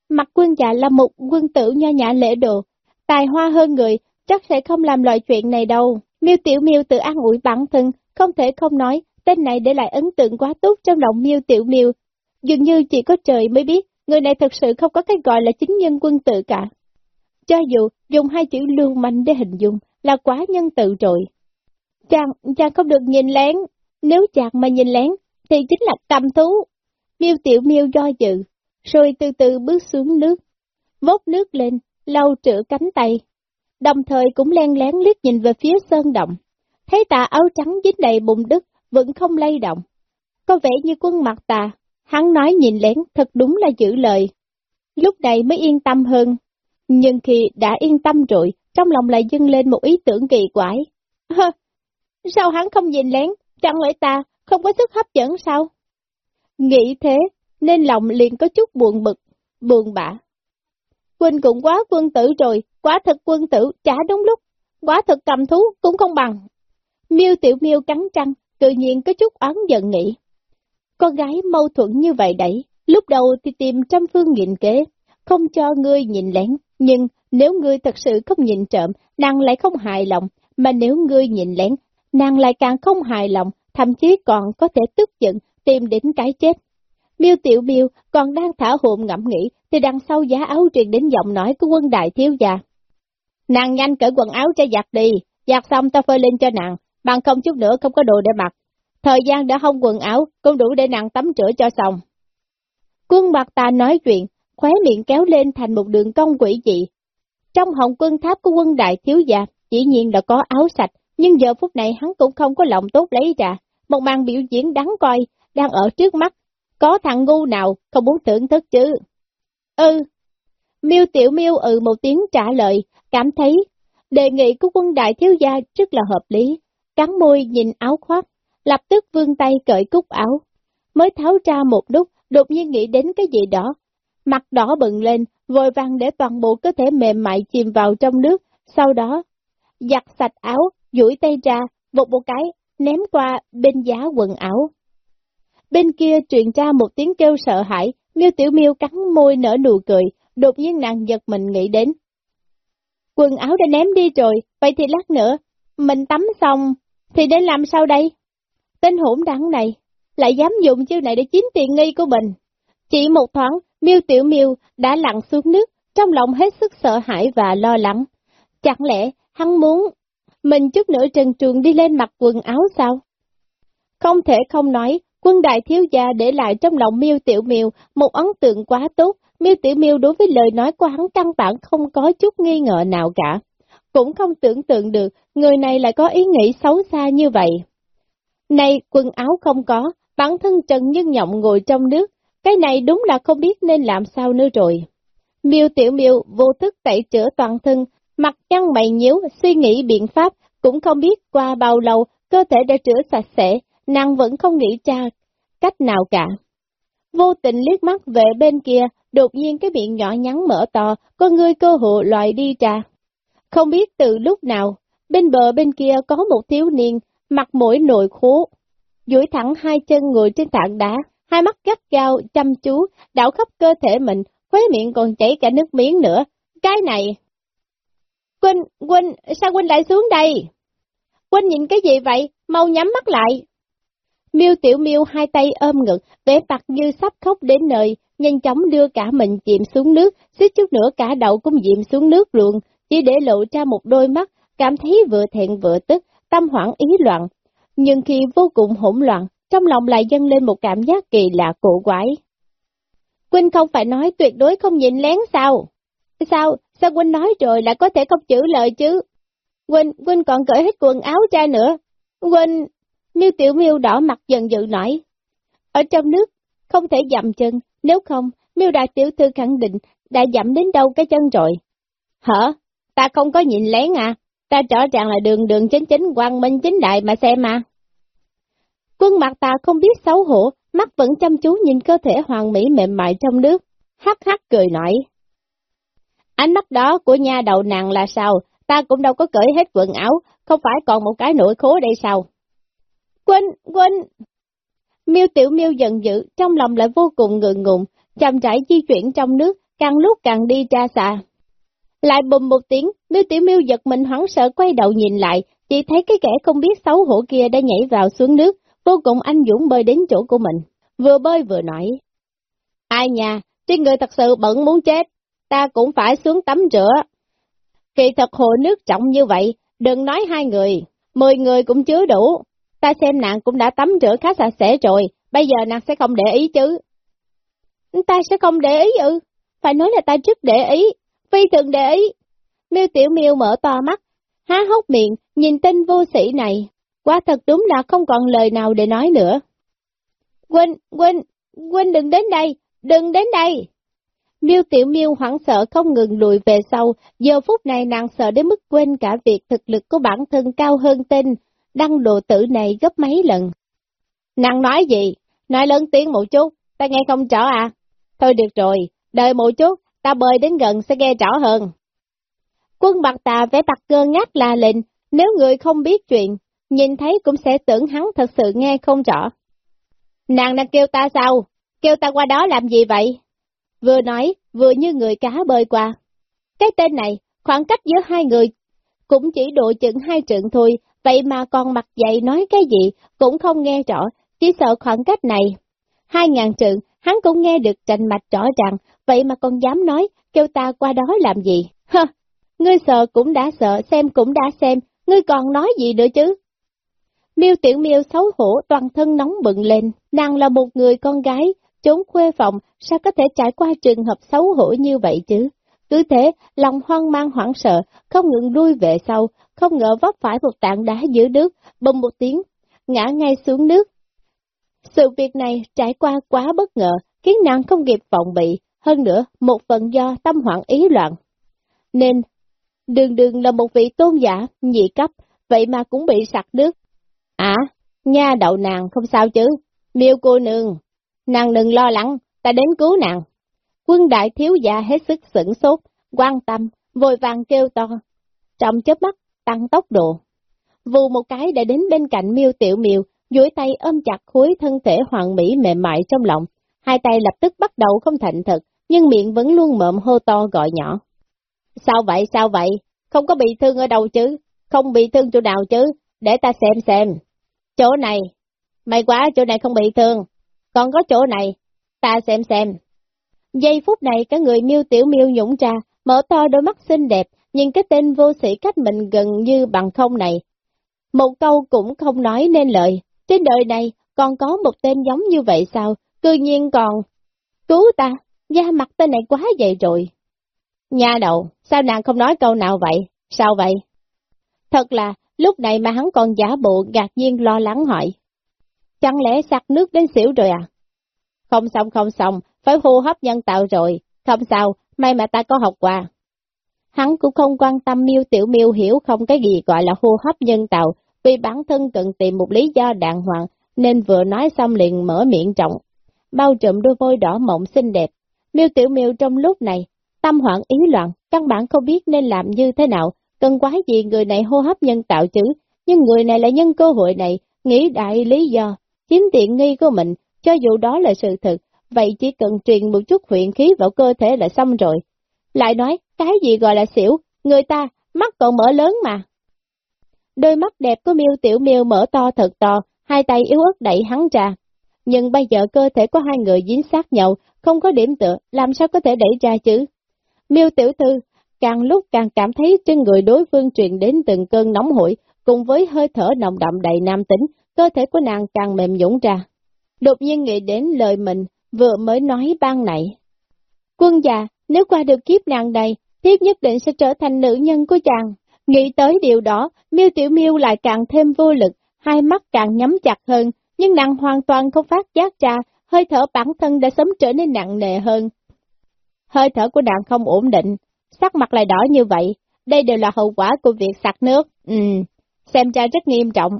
Mặt quân dạ là một quân tử nho nhã lễ độ, tài hoa hơn người, chắc sẽ không làm loại chuyện này đâu. Miêu Tiểu Miêu tự an ủi bản thân, không thể không nói, tên này để lại ấn tượng quá tốt trong lòng Miêu Tiểu Miêu. Dường như chỉ có trời mới biết, người này thật sự không có cái gọi là chính nhân quân tử cả. Cho dù dùng hai chữ lưu manh để hình dung là quá nhân tự rồi. Chàng, chàng không được nhìn lén, nếu chàng mà nhìn lén thì chính là cầm thú. Miêu Tiểu Miêu do dự, rồi từ từ bước xuống nước, vốt nước lên, lau trữ cánh tay, đồng thời cũng len lén liếc nhìn về phía sơn động, thấy tà áo trắng dính đầy bụng đất, vẫn không lay động. Có vẻ như quân mặt tà, hắn nói nhìn lén thật đúng là giữ lời. Lúc này mới yên tâm hơn, nhưng khi đã yên tâm rồi, trong lòng lại dâng lên một ý tưởng kỳ quái. Hơ, sao hắn không nhìn lén, chẳng lẽ ta không có sức hấp dẫn sao? Nghĩ thế, nên lòng liền có chút buồn bực, buồn bã. Quỳnh cũng quá quân tử rồi, quá thật quân tử, chả đúng lúc, quá thật cầm thú cũng không bằng. Miêu tiểu miêu cắn trăng, tự nhiên có chút oán giận nghĩ. Con gái mâu thuẫn như vậy đấy, lúc đầu thì tìm trăm phương nghìn kế, không cho ngươi nhìn lén, nhưng nếu ngươi thật sự không nhìn trộm, nàng lại không hài lòng, mà nếu ngươi nhìn lén, nàng lại càng không hài lòng, thậm chí còn có thể tức giận, tìm đến cái chết. Miêu Tiểu Miêu còn đang thả hồn ngẫm nghĩ, thì đằng sau giá áo truyền đến giọng nói của quân đại thiếu gia. Nàng nhanh cởi quần áo cho giặt đi, giặt xong ta phơi lên cho nàng, bằng không chút nữa không có đồ để mặc. Thời gian đã hông quần áo, cũng đủ để nàng tắm rửa cho xong. Quân mặt ta nói chuyện, khóe miệng kéo lên thành một đường cong quỷ dị. Trong hồng quân tháp của quân đại thiếu gia, chỉ nhiên là có áo sạch, nhưng giờ phút này hắn cũng không có lòng tốt lấy ra. Một màn biểu diễn đáng coi, đang ở trước mắt, có thằng ngu nào không muốn thưởng thức chứ? Ừ. Miêu Tiểu Miêu ừ một tiếng trả lời, cảm thấy đề nghị của quân đại thiếu gia rất là hợp lý. Cắn môi nhìn áo khoác, lập tức vươn tay cởi cúc áo. Mới tháo ra một lúc, đột nhiên nghĩ đến cái gì đó. Mặt đỏ bừng lên, vội vàng để toàn bộ cơ thể mềm mại chìm vào trong nước, sau đó giặt sạch áo, duỗi tay ra, vột một cái, ném qua bên giá quần áo. Bên kia truyền ra một tiếng kêu sợ hãi, miêu tiểu miêu cắn môi nở nụ cười, đột nhiên nàng giật mình nghĩ đến. quần áo đã ném đi rồi, vậy thì lát nữa, mình tắm xong, thì đến làm sao đây? Tên hỗn đảng này, lại dám dùng chiêu này để chiếm tiền nghi của mình. Chỉ một thoáng, miêu tiểu miêu đã lặn xuống nước, trong lòng hết sức sợ hãi và lo lắng. Chẳng lẽ hắn muốn mình chút nữa trần truồng đi lên mặc quần áo sao? Không thể không nói, quân đại thiếu gia để lại trong lòng miêu tiểu miêu một ấn tượng quá tốt, miêu tiểu miêu đối với lời nói của hắn căn bản không có chút nghi ngờ nào cả. Cũng không tưởng tượng được, người này lại có ý nghĩ xấu xa như vậy. Này, quần áo không có, bản thân Trần Nhân Nhộng ngồi trong nước, cái này đúng là không biết nên làm sao nữa rồi. Miêu tiểu miêu vô thức tẩy chữa toàn thân, mặt nhăn mày nhíu, suy nghĩ biện pháp, cũng không biết qua bao lâu cơ thể đã rửa sạch sẽ, nàng vẫn không nghĩ ra cách nào cả. Vô tình liếc mắt về bên kia, đột nhiên cái miệng nhỏ nhắn mở to, con người cơ hộ loại đi ra. Không biết từ lúc nào, bên bờ bên kia có một thiếu niên, mặt mũi nội khố, duỗi thẳng hai chân ngồi trên tảng đá, hai mắt gắt gao, chăm chú, đảo khắp cơ thể mình, khóe miệng còn chảy cả nước miếng nữa. Cái này... Quynh, Quynh, sao Quynh lại xuống đây? Quynh nhìn cái gì vậy? Mau nhắm mắt lại. Miêu Tiểu Miêu hai tay ôm ngực, vẻ mặt như sắp khóc đến nơi, nhanh chóng đưa cả mình chìm xuống nước, suýt chút nữa cả đầu cũng chìm xuống nước luôn, chỉ để lộ ra một đôi mắt, cảm thấy vừa thẹn vừa tức, tâm hoảng ý loạn. Nhưng khi vô cùng hỗn loạn, trong lòng lại dâng lên một cảm giác kỳ lạ cổ quái. Quynh không phải nói tuyệt đối không nhìn lén sao? Sao? Sao Quynh nói rồi là có thể không chữ lời chứ? Quynh, Quynh còn cởi hết quần áo ra nữa. Quynh, Miêu Tiểu Miêu đỏ mặt dần dữ nói. Ở trong nước, không thể dậm chân, nếu không, Miêu Đại Tiểu Thư khẳng định đã dậm đến đâu cái chân rồi. Hả? Ta không có nhìn lén à? Ta rõ ràng là đường đường chính chính quang minh chính đại mà xem mà. Quân mặt ta không biết xấu hổ, mắt vẫn chăm chú nhìn cơ thể hoàng mỹ mềm mại trong nước, hắc hắc cười nói. Ánh mắt đó của nha đầu nàng là sao, ta cũng đâu có cởi hết quần áo, không phải còn một cái nỗi khố đây sao? Quên, quên! Miêu tiểu miêu giận dữ, trong lòng lại vô cùng ngượng ngùng, chậm rãi di chuyển trong nước, càng lúc càng đi ra xa. Lại bùm một tiếng, miêu tiểu miêu giật mình hoảng sợ quay đầu nhìn lại, chỉ thấy cái kẻ không biết xấu hổ kia đã nhảy vào xuống nước, vô cùng anh dũng bơi đến chỗ của mình, vừa bơi vừa nói. Ai nha? trên người thật sự bận muốn chết, ta cũng phải xuống tắm rửa. Kỳ thật hồ nước trọng như vậy, đừng nói hai người, mười người cũng chứa đủ. Ta xem nàng cũng đã tắm rửa khá sạch sẽ rồi, bây giờ nàng sẽ không để ý chứ. Ta sẽ không để ý ư, phải nói là ta rất để ý, phi thường để ý. Miêu Tiểu Miêu mở to mắt, há hốc miệng, nhìn tên vô sĩ này, Quá thật đúng là không còn lời nào để nói nữa. Quỳnh, Quỳnh, Quỳnh đừng đến đây, đừng đến đây. Miêu Tiểu Miêu hoảng sợ không ngừng lùi về sau, giờ phút này nàng sợ đến mức quên cả việc thực lực của bản thân cao hơn tên, đăng đồ tử này gấp mấy lần. Nàng nói gì? Nói lớn tiếng một chút, ta nghe không rõ à? Thôi được rồi, đợi một chút, ta bơi đến gần sẽ nghe rõ hơn. Quân bạc tà vẽ bạc cơ ngát la lệnh, nếu người không biết chuyện, nhìn thấy cũng sẽ tưởng hắn thật sự nghe không rõ. Nàng đang kêu ta sao? Kêu ta qua đó làm gì vậy? Vừa nói, vừa như người cá bơi qua. Cái tên này, khoảng cách giữa hai người cũng chỉ độ chừng hai trượng thôi, vậy mà còn mặt dậy nói cái gì cũng không nghe rõ, chỉ sợ khoảng cách này. Hai ngàn trượng, hắn cũng nghe được trành mạch rõ ràng, vậy mà còn dám nói, kêu ta qua đó làm gì? Hơ, ngươi sợ cũng đã sợ, xem cũng đã xem, ngươi còn nói gì nữa chứ? Miêu tiểu miêu xấu hổ toàn thân nóng bừng lên, nàng là một người con gái, trốn khuê phòng, sao có thể trải qua trường hợp xấu hổ như vậy chứ? Cứ thế, lòng hoang mang hoảng sợ, không ngừng lui về sau, không ngờ vấp phải một tảng đá giữa nước, bông một tiếng, ngã ngay xuống nước. Sự việc này trải qua quá bất ngờ, khiến nàng không kịp phòng bị, hơn nữa một phần do tâm hoảng ý loạn. Nên, đường đường là một vị tôn giả, nhị cấp, vậy mà cũng bị sặc nước, À, nha đậu nàng không sao chứ, miêu cô nương, nàng đừng lo lắng, ta đến cứu nàng. Quân đại thiếu gia hết sức sửng sốt, quan tâm, vội vàng kêu to, trong chớp mắt, tăng tốc độ. Vù một cái đã đến bên cạnh miêu tiểu miêu, duỗi tay ôm chặt khối thân thể hoàng mỹ mềm mại trong lòng, hai tay lập tức bắt đầu không thành thật, nhưng miệng vẫn luôn mộm hô to gọi nhỏ. Sao vậy, sao vậy? không có bị thương ở đâu chứ, không bị thương chỗ nào chứ, để ta xem xem. Chỗ này, may quá chỗ này không bị thương, còn có chỗ này, ta xem xem. Giây phút này cả người miêu tiểu miêu nhũng ra, mở to đôi mắt xinh đẹp, nhìn cái tên vô sĩ cách mình gần như bằng không này. Một câu cũng không nói nên lời, trên đời này còn có một tên giống như vậy sao, cư nhiên còn... Cứu ta, da mặt tên này quá vậy rồi. Nha đầu, sao nàng không nói câu nào vậy? Sao vậy? Thật là, lúc này mà hắn còn giả bộ ngạc nhiên lo lắng hỏi. Chẳng lẽ sặc nước đến xỉu rồi à? Không xong không xong, phải hô hấp nhân tạo rồi. Không sao, may mà ta có học qua. Hắn cũng không quan tâm miêu tiểu miêu hiểu không cái gì gọi là hô hấp nhân tạo, vì bản thân cần tìm một lý do đàng hoàng, nên vừa nói xong liền mở miệng trọng, bao trùm đôi môi đỏ mộng xinh đẹp. Miêu tiểu miêu trong lúc này, tâm hoảng ý loạn, căn bản không biết nên làm như thế nào, cần quá gì người này hô hấp nhân tạo chứ, nhưng người này lại nhân cơ hội này, nghĩ đại lý do, chiếm tiện nghi của mình, cho dù đó là sự thật, vậy chỉ cần truyền một chút huyện khí vào cơ thể là xong rồi. Lại nói, cái gì gọi là xỉu, người ta, mắt còn mở lớn mà. Đôi mắt đẹp của miêu tiểu miêu mở to thật to, hai tay yếu ớt đẩy hắn ra. Nhưng bây giờ cơ thể của hai người dính sát nhau, không có điểm tựa, làm sao có thể đẩy ra chứ? Miêu tiểu thư, càng lúc càng cảm thấy trên người đối phương truyền đến từng cơn nóng hổi, cùng với hơi thở nồng đậm đầy nam tính, cơ thể của nàng càng mềm nhũng ra. Đột nhiên nghĩ đến lời mình vừa mới nói ban nãy. Quân già, nếu qua được kiếp nàng này, tiếp nhất định sẽ trở thành nữ nhân của chàng. Nghĩ tới điều đó, miêu tiểu miêu lại càng thêm vô lực, hai mắt càng nhắm chặt hơn, nhưng nàng hoàn toàn không phát giác ra, hơi thở bản thân đã sớm trở nên nặng nề hơn. Hơi thở của nàng không ổn định, sắc mặt lại đỏ như vậy, đây đều là hậu quả của việc sặc nước, ừ, xem ra rất nghiêm trọng.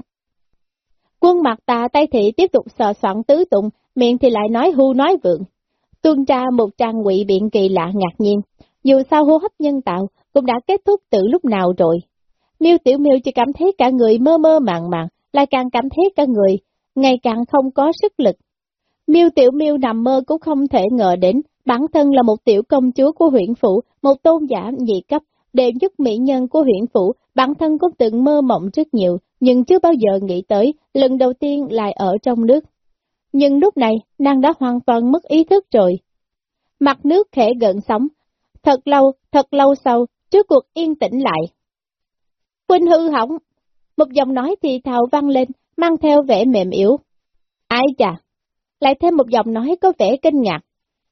Quân mặt tà tay thị tiếp tục sờ soạn tứ tụng, miệng thì lại nói hưu nói vượng. Tuôn ra một trang ngụy biện kỳ lạ ngạc nhiên, dù sao hô hấp nhân tạo cũng đã kết thúc từ lúc nào rồi. Miêu Tiểu Miêu chỉ cảm thấy cả người mơ mơ màng màng, lại càng cảm thấy cả người ngày càng không có sức lực. Miêu Tiểu Miêu nằm mơ cũng không thể ngờ đến, bản thân là một tiểu công chúa của huyện phủ, một tôn giả nhị cấp, đệ nhất mỹ nhân của huyện phủ, bản thân cũng từng mơ mộng rất nhiều, nhưng chưa bao giờ nghĩ tới, lần đầu tiên lại ở trong nước. Nhưng lúc này, nàng đã hoàn toàn mất ý thức rồi. Mặt nước khẽ gần sóng, thật lâu, thật lâu sau, trước cuộc yên tĩnh lại. Quỳnh hư hỏng, một giọng nói thì thào vang lên, mang theo vẻ mềm yếu. Ai chà, lại thêm một giọng nói có vẻ kinh ngạc.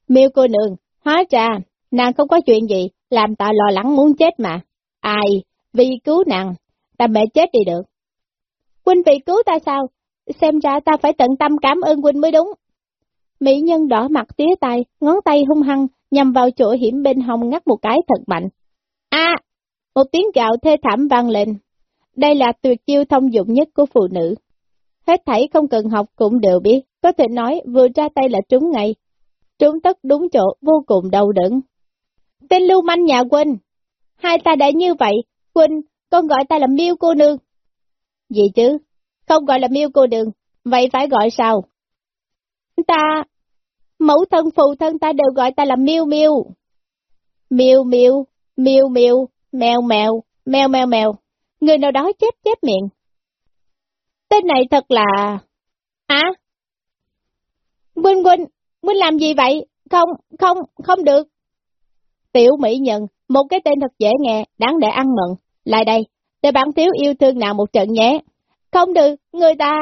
Miêu cô nương, hóa ra, nàng không có chuyện gì, làm ta lo lắng muốn chết mà. Ai, vì cứu nàng, ta mẹ chết đi được. Quỳnh vị cứu ta sao? Xem ra ta phải tận tâm cảm ơn Quỳnh mới đúng. Mỹ nhân đỏ mặt tía tay, ngón tay hung hăng, nhằm vào chỗ hiểm bên hông ngắt một cái thật mạnh. A! một tiếng gạo thê thảm vang lên. Đây là tuyệt chiêu thông dụng nhất của phụ nữ. Hết thảy không cần học cũng đều biết, có thể nói vừa ra tay là trúng ngay. Trúng tất đúng chỗ, vô cùng đau đớn. Tên lưu manh nhà Quỳnh! Hai ta đã như vậy, Quỳnh, con gọi ta là miêu cô nương. Gì chứ? Không gọi là miêu cô đường, vậy phải gọi sao? Ta, mẫu thân phụ thân ta đều gọi ta là miêu miêu. Miêu miêu, miêu miêu, mèo mèo, mèo mèo mèo. Người nào đó chép chép miệng. Tên này thật là... À? Quynh Quynh, Quynh làm gì vậy? Không, không, không được. Tiểu Mỹ Nhân, một cái tên thật dễ nghe, đáng để ăn mừng. Lại đây, để bản thiếu yêu thương nàng một trận nhé. Không được, người ta...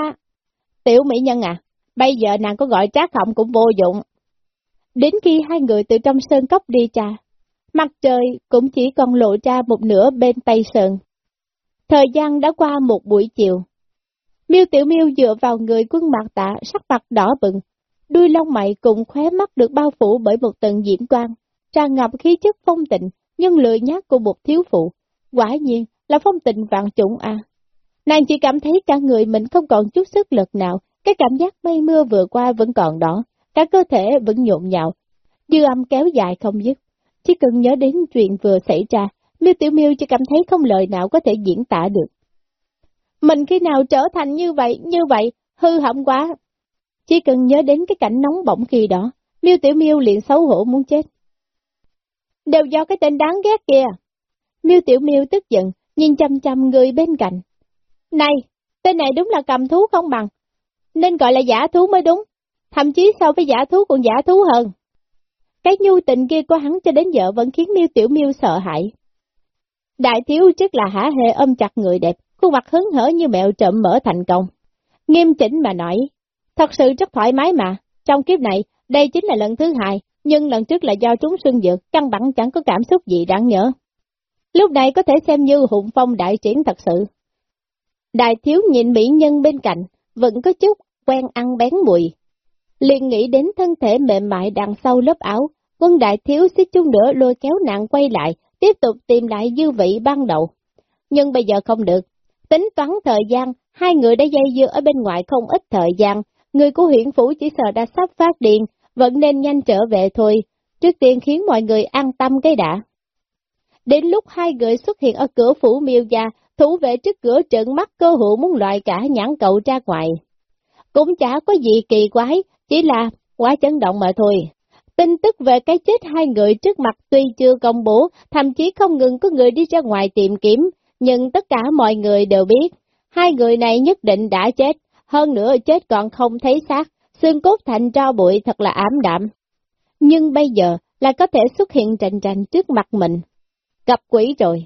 Tiểu Mỹ Nhân à, bây giờ nàng có gọi trác họng cũng vô dụng. Đến khi hai người từ trong sơn cốc đi trà, mặt trời cũng chỉ còn lộ ra một nửa bên tây sơn. Thời gian đã qua một buổi chiều. Miêu Tiểu Miêu dựa vào người quân mặt tạ, sắc mặt đỏ bừng, đuôi lông mày cùng khóe mắt được bao phủ bởi một tầng diễm quang, tràn ngập khí chất phong tịnh, nhưng lười nhát của một thiếu phụ. Quả nhiên là phong tình vạn chủng a. Nàng chỉ cảm thấy cả người mình không còn chút sức lực nào, cái cảm giác mây mưa vừa qua vẫn còn đó, cả cơ thể vẫn nhộn nhạo, dư âm kéo dài không dứt. Chỉ cần nhớ đến chuyện vừa xảy ra, Miêu Tiểu Miêu chỉ cảm thấy không lời nào có thể diễn tả được. Mình khi nào trở thành như vậy, như vậy, hư hỏng quá. Chỉ cần nhớ đến cái cảnh nóng bỏng khi đó, Miêu Tiểu Miêu liền xấu hổ muốn chết. Đều do cái tên đáng ghét kia. Miêu Tiểu Miêu tức giận, nhìn chăm chăm người bên cạnh. Này, tên này đúng là cầm thú không bằng, nên gọi là giả thú mới đúng, thậm chí so với giả thú còn giả thú hơn. Cái nhu tình kia của hắn cho đến giờ vẫn khiến Miêu Tiểu Miêu sợ hãi. Đại thiếu chức là hả hề ôm chặt người đẹp, khuôn mặt hứng hở như mẹo trộm mở thành công. Nghiêm chỉnh mà nói, thật sự rất thoải mái mà, trong kiếp này, đây chính là lần thứ hai, nhưng lần trước là do trúng xuân dược, căn bản chẳng có cảm xúc gì đáng nhớ. Lúc này có thể xem như hùng phong đại triển thật sự. Đại thiếu nhìn mỹ nhân bên cạnh, vẫn có chút quen ăn bén mùi. liền nghĩ đến thân thể mềm mại đằng sau lớp áo, quân đại thiếu xích chung nữa lôi kéo nạn quay lại, tiếp tục tìm lại dư vị ban đầu. Nhưng bây giờ không được. Tính toán thời gian, hai người đã dây dưa ở bên ngoài không ít thời gian, người của huyện phủ chỉ sợ đã sắp phát điện, vẫn nên nhanh trở về thôi, trước tiên khiến mọi người an tâm cái đã. Đến lúc hai người xuất hiện ở cửa phủ miêu gia, thủ vệ trước cửa trợn mắt cơ hội muốn loại cả nhãn cậu ra ngoài. Cũng chả có gì kỳ quái, chỉ là quá chấn động mà thôi. Tin tức về cái chết hai người trước mặt tuy chưa công bố, thậm chí không ngừng có người đi ra ngoài tìm kiếm, nhưng tất cả mọi người đều biết, hai người này nhất định đã chết, hơn nữa chết còn không thấy xác, xương cốt thành tro bụi thật là ám đạm. Nhưng bây giờ là có thể xuất hiện rành rành trước mặt mình. Gặp quỷ rồi.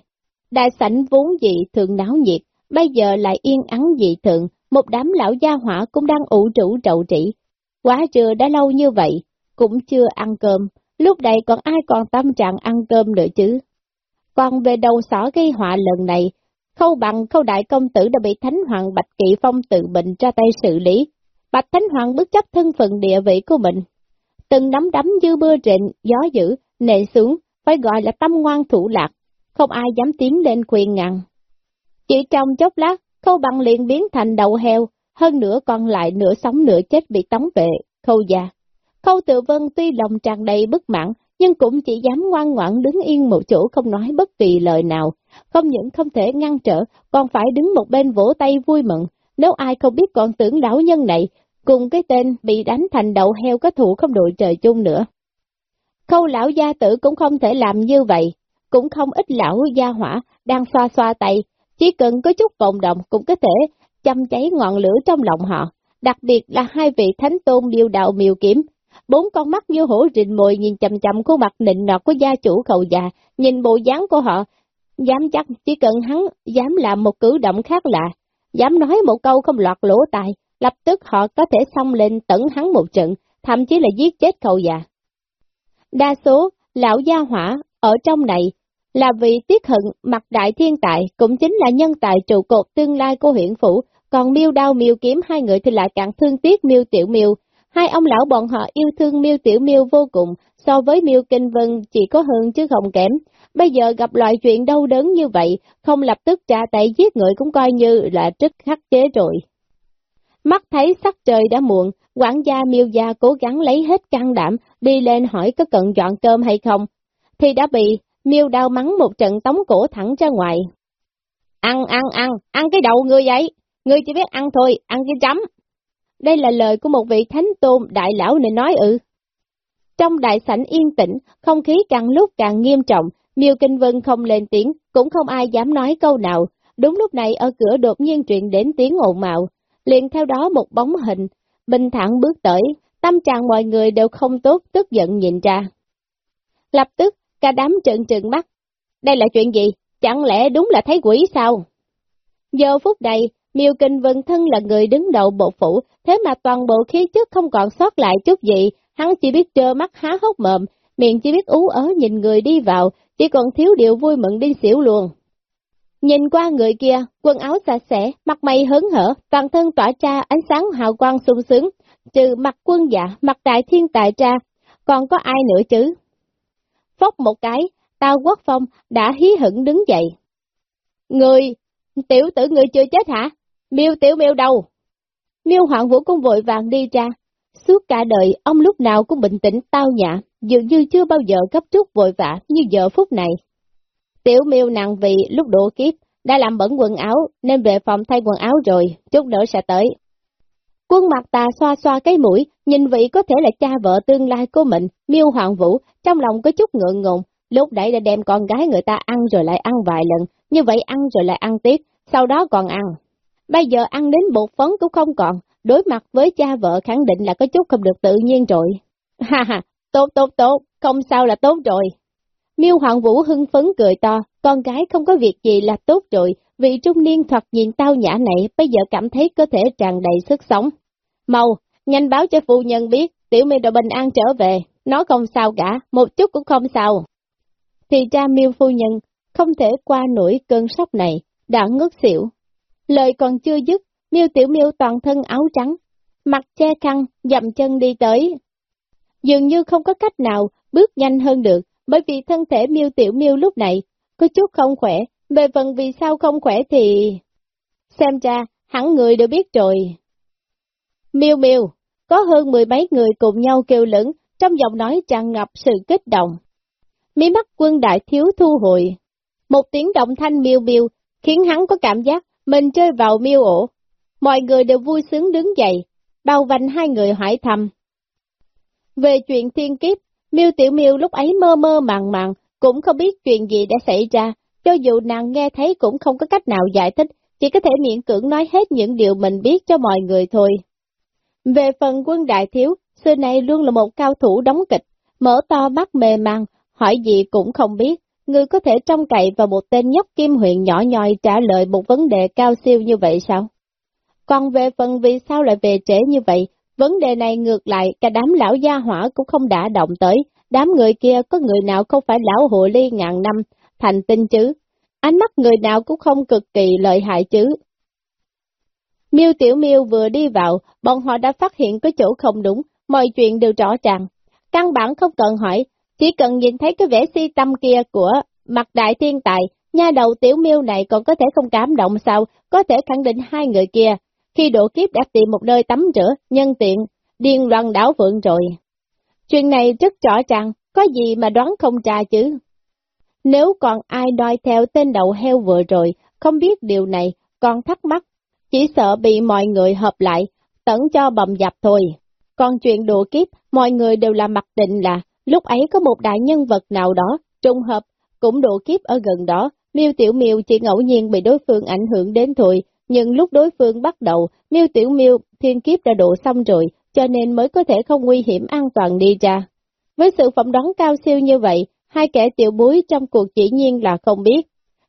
Đại sảnh vốn dị thường náo nhiệt, bây giờ lại yên ắng dị thường, một đám lão gia hỏa cũng đang ủ trụ trậu trĩ. Quá trưa đã lâu như vậy, cũng chưa ăn cơm, lúc này còn ai còn tâm trạng ăn cơm nữa chứ. Còn về đầu sỏ gây họa lần này, khâu bằng khâu đại công tử đã bị Thánh Hoàng Bạch Kỵ Phong tự bệnh ra tay xử lý. Bạch Thánh Hoàng bất chấp thân phận địa vị của mình. Từng nắm đấm như mưa trịnh, gió dữ, nệ xuống, phải gọi là tâm ngoan thủ lạc, không ai dám tiến lên quyền ngăn. Chỉ trong chốc lát, khâu bằng liền biến thành đầu heo, hơn nữa còn lại nửa sống nửa chết bị tống vệ, khâu già. Khâu tự vân tuy lòng tràn đầy bất mãn, nhưng cũng chỉ dám ngoan ngoãn đứng yên một chỗ không nói bất kỳ lời nào. Không những không thể ngăn trở, còn phải đứng một bên vỗ tay vui mừng. Nếu ai không biết còn tưởng lão nhân này, cùng cái tên bị đánh thành đầu heo có thủ không đội trời chung nữa. Khâu lão gia tử cũng không thể làm như vậy, cũng không ít lão gia hỏa đang xoa xoa tay, chỉ cần có chút vọng động cũng có thể châm cháy ngọn lửa trong lòng họ, đặc biệt là hai vị thánh tôn điều đạo miều kiếm, bốn con mắt như hổ rình mồi nhìn chầm chầm khuôn mặt nịnh nọt của gia chủ khẩu già, nhìn bộ dáng của họ, dám chắc chỉ cần hắn dám làm một cử động khác lạ, dám nói một câu không lọt lỗ tai, lập tức họ có thể xông lên tẩn hắn một trận, thậm chí là giết chết khẩu già. Đa số, lão gia hỏa ở trong này là vì tiếc hận mặt đại thiên tài, cũng chính là nhân tài trụ cột tương lai của huyện phủ, còn miêu đao miêu kiếm hai người thì lại càng thương tiếc miêu tiểu miêu. Hai ông lão bọn họ yêu thương miêu tiểu miêu vô cùng, so với miêu kinh vân chỉ có hơn chứ không kém. Bây giờ gặp loại chuyện đau đớn như vậy, không lập tức trả tay giết người cũng coi như là trức khắc chế rồi. Mắt thấy sắc trời đã muộn, quản gia miêu gia cố gắng lấy hết can đảm, đi lên hỏi có cần dọn cơm hay không, thì đã bị miêu đau mắng một trận tống cổ thẳng ra ngoài. Ăn, ăn, ăn, ăn cái đầu người vậy, người chỉ biết ăn thôi, ăn cái chấm. Đây là lời của một vị thánh tôn đại lão này nói ư. Trong đại sảnh yên tĩnh, không khí càng lúc càng nghiêm trọng, miêu kinh vân không lên tiếng, cũng không ai dám nói câu nào. Đúng lúc này ở cửa đột nhiên truyền đến tiếng ồn mạo, liền theo đó một bóng hình, bình thản bước tới, tâm trạng mọi người đều không tốt, tức giận nhìn ra. Lập tức, cả đám trợn trừng mắt. Đây là chuyện gì? Chẳng lẽ đúng là thấy quỷ sao? Giờ phút này, Miêu Kinh Vân thân là người đứng đầu bộ phủ, thế mà toàn bộ khí chất không còn sót lại chút gì, hắn chỉ biết trơ mắt há hốc mồm, miệng chỉ biết ú ớ nhìn người đi vào, chỉ còn thiếu điều vui mừng đi xỉu luôn. Nhìn qua người kia, quần áo sạch sẽ, mặt mày hớn hở, toàn thân tỏa ra ánh sáng hào quang sung sướng, trừ mặt quân dạ, mặt đại thiên tài ra, còn có ai nữa chứ? Phốc một cái, tao quốc phong đã hí hững đứng dậy. Người, tiểu tử người chưa chết hả? Miêu tiểu miêu đâu? Miêu hoàng vũ cũng vội vàng đi ra. Suốt cả đời, ông lúc nào cũng bình tĩnh tao nhã, dường như chưa bao giờ gấp rút vội vã như giờ phút này. Tiểu miêu nặng vì lúc đổ kiếp, đã làm bẩn quần áo, nên về phòng thay quần áo rồi, chút nữa sẽ tới. Quân mặt tà xoa xoa cái mũi, nhìn vị có thể là cha vợ tương lai của mình, miêu hoàng vũ, trong lòng có chút ngượng ngùng, lúc nãy đã đem con gái người ta ăn rồi lại ăn vài lần, như vậy ăn rồi lại ăn tiếp, sau đó còn ăn. Bây giờ ăn đến bột phấn cũng không còn, đối mặt với cha vợ khẳng định là có chút không được tự nhiên rồi. Ha ha, tốt tốt tốt, không sao là tốt rồi. Miêu Hoàng Vũ hưng phấn cười to, con gái không có việc gì là tốt rồi, vị trung niên thoạt nhìn tao nhã này bây giờ cảm thấy cơ thể tràn đầy sức sống. Mau, nhanh báo cho phu nhân biết, tiểu miêu đã bình an trở về, nó không sao cả, một chút cũng không sao. Thì ra miêu phu nhân không thể qua nổi cơn sốc này, đã ngất xỉu. Lời còn chưa dứt, miêu tiểu miêu toàn thân áo trắng, mặt che khăn, dậm chân đi tới. Dường như không có cách nào bước nhanh hơn được, bởi vì thân thể miêu tiểu miêu lúc này có chút không khỏe, về phần vì sao không khỏe thì... Xem ra, hẳn người đều biết rồi. Miêu miêu, có hơn mười mấy người cùng nhau kêu lửng, trong giọng nói tràn ngập sự kích động. Mí mắt quân đại thiếu thu hồi. Một tiếng động thanh miêu miêu, khiến hắn có cảm giác mình chơi vào miêu ổ. Mọi người đều vui sướng đứng dậy, bao vành hai người hỏi thầm. Về chuyện thiên kiếp, miêu tiểu miêu lúc ấy mơ mơ màng màng, cũng không biết chuyện gì đã xảy ra, cho dù nàng nghe thấy cũng không có cách nào giải thích, chỉ có thể miễn cưỡng nói hết những điều mình biết cho mọi người thôi. Về phần quân đại thiếu, xưa nay luôn là một cao thủ đóng kịch, mở to mắt mê mang, hỏi gì cũng không biết, người có thể trông cậy vào một tên nhóc kim huyện nhỏ nhòi trả lời một vấn đề cao siêu như vậy sao? Còn về phần vì sao lại về trễ như vậy, vấn đề này ngược lại cả đám lão gia hỏa cũng không đã động tới, đám người kia có người nào không phải lão hồ ly ngàn năm, thành tinh chứ, ánh mắt người nào cũng không cực kỳ lợi hại chứ. Miêu Tiểu Miêu vừa đi vào, bọn họ đã phát hiện có chỗ không đúng, mọi chuyện đều rõ ràng. Căn bản không cần hỏi, chỉ cần nhìn thấy cái vẻ si tâm kia của mặt đại thiên tài, nha đầu Tiểu Miêu này còn có thể không cảm động sao, có thể khẳng định hai người kia, khi độ kiếp đã tìm một nơi tắm rửa, nhân tiện, điên loạn đảo vượng rồi. Chuyện này rất rõ ràng, có gì mà đoán không ra chứ. Nếu còn ai đòi theo tên đầu heo vừa rồi, không biết điều này, còn thắc mắc, chỉ sợ bị mọi người hợp lại, tẩn cho bầm dập thôi. Còn chuyện độ kiếp, mọi người đều là mặc định là, lúc ấy có một đại nhân vật nào đó, trùng hợp, cũng độ kiếp ở gần đó, miêu tiểu miêu chỉ ngẫu nhiên bị đối phương ảnh hưởng đến thôi, nhưng lúc đối phương bắt đầu, miêu tiểu miêu thiên kiếp đã độ xong rồi, cho nên mới có thể không nguy hiểm an toàn đi ra. Với sự phỏng đoán cao siêu như vậy, hai kẻ tiểu búi trong cuộc chỉ nhiên là không biết.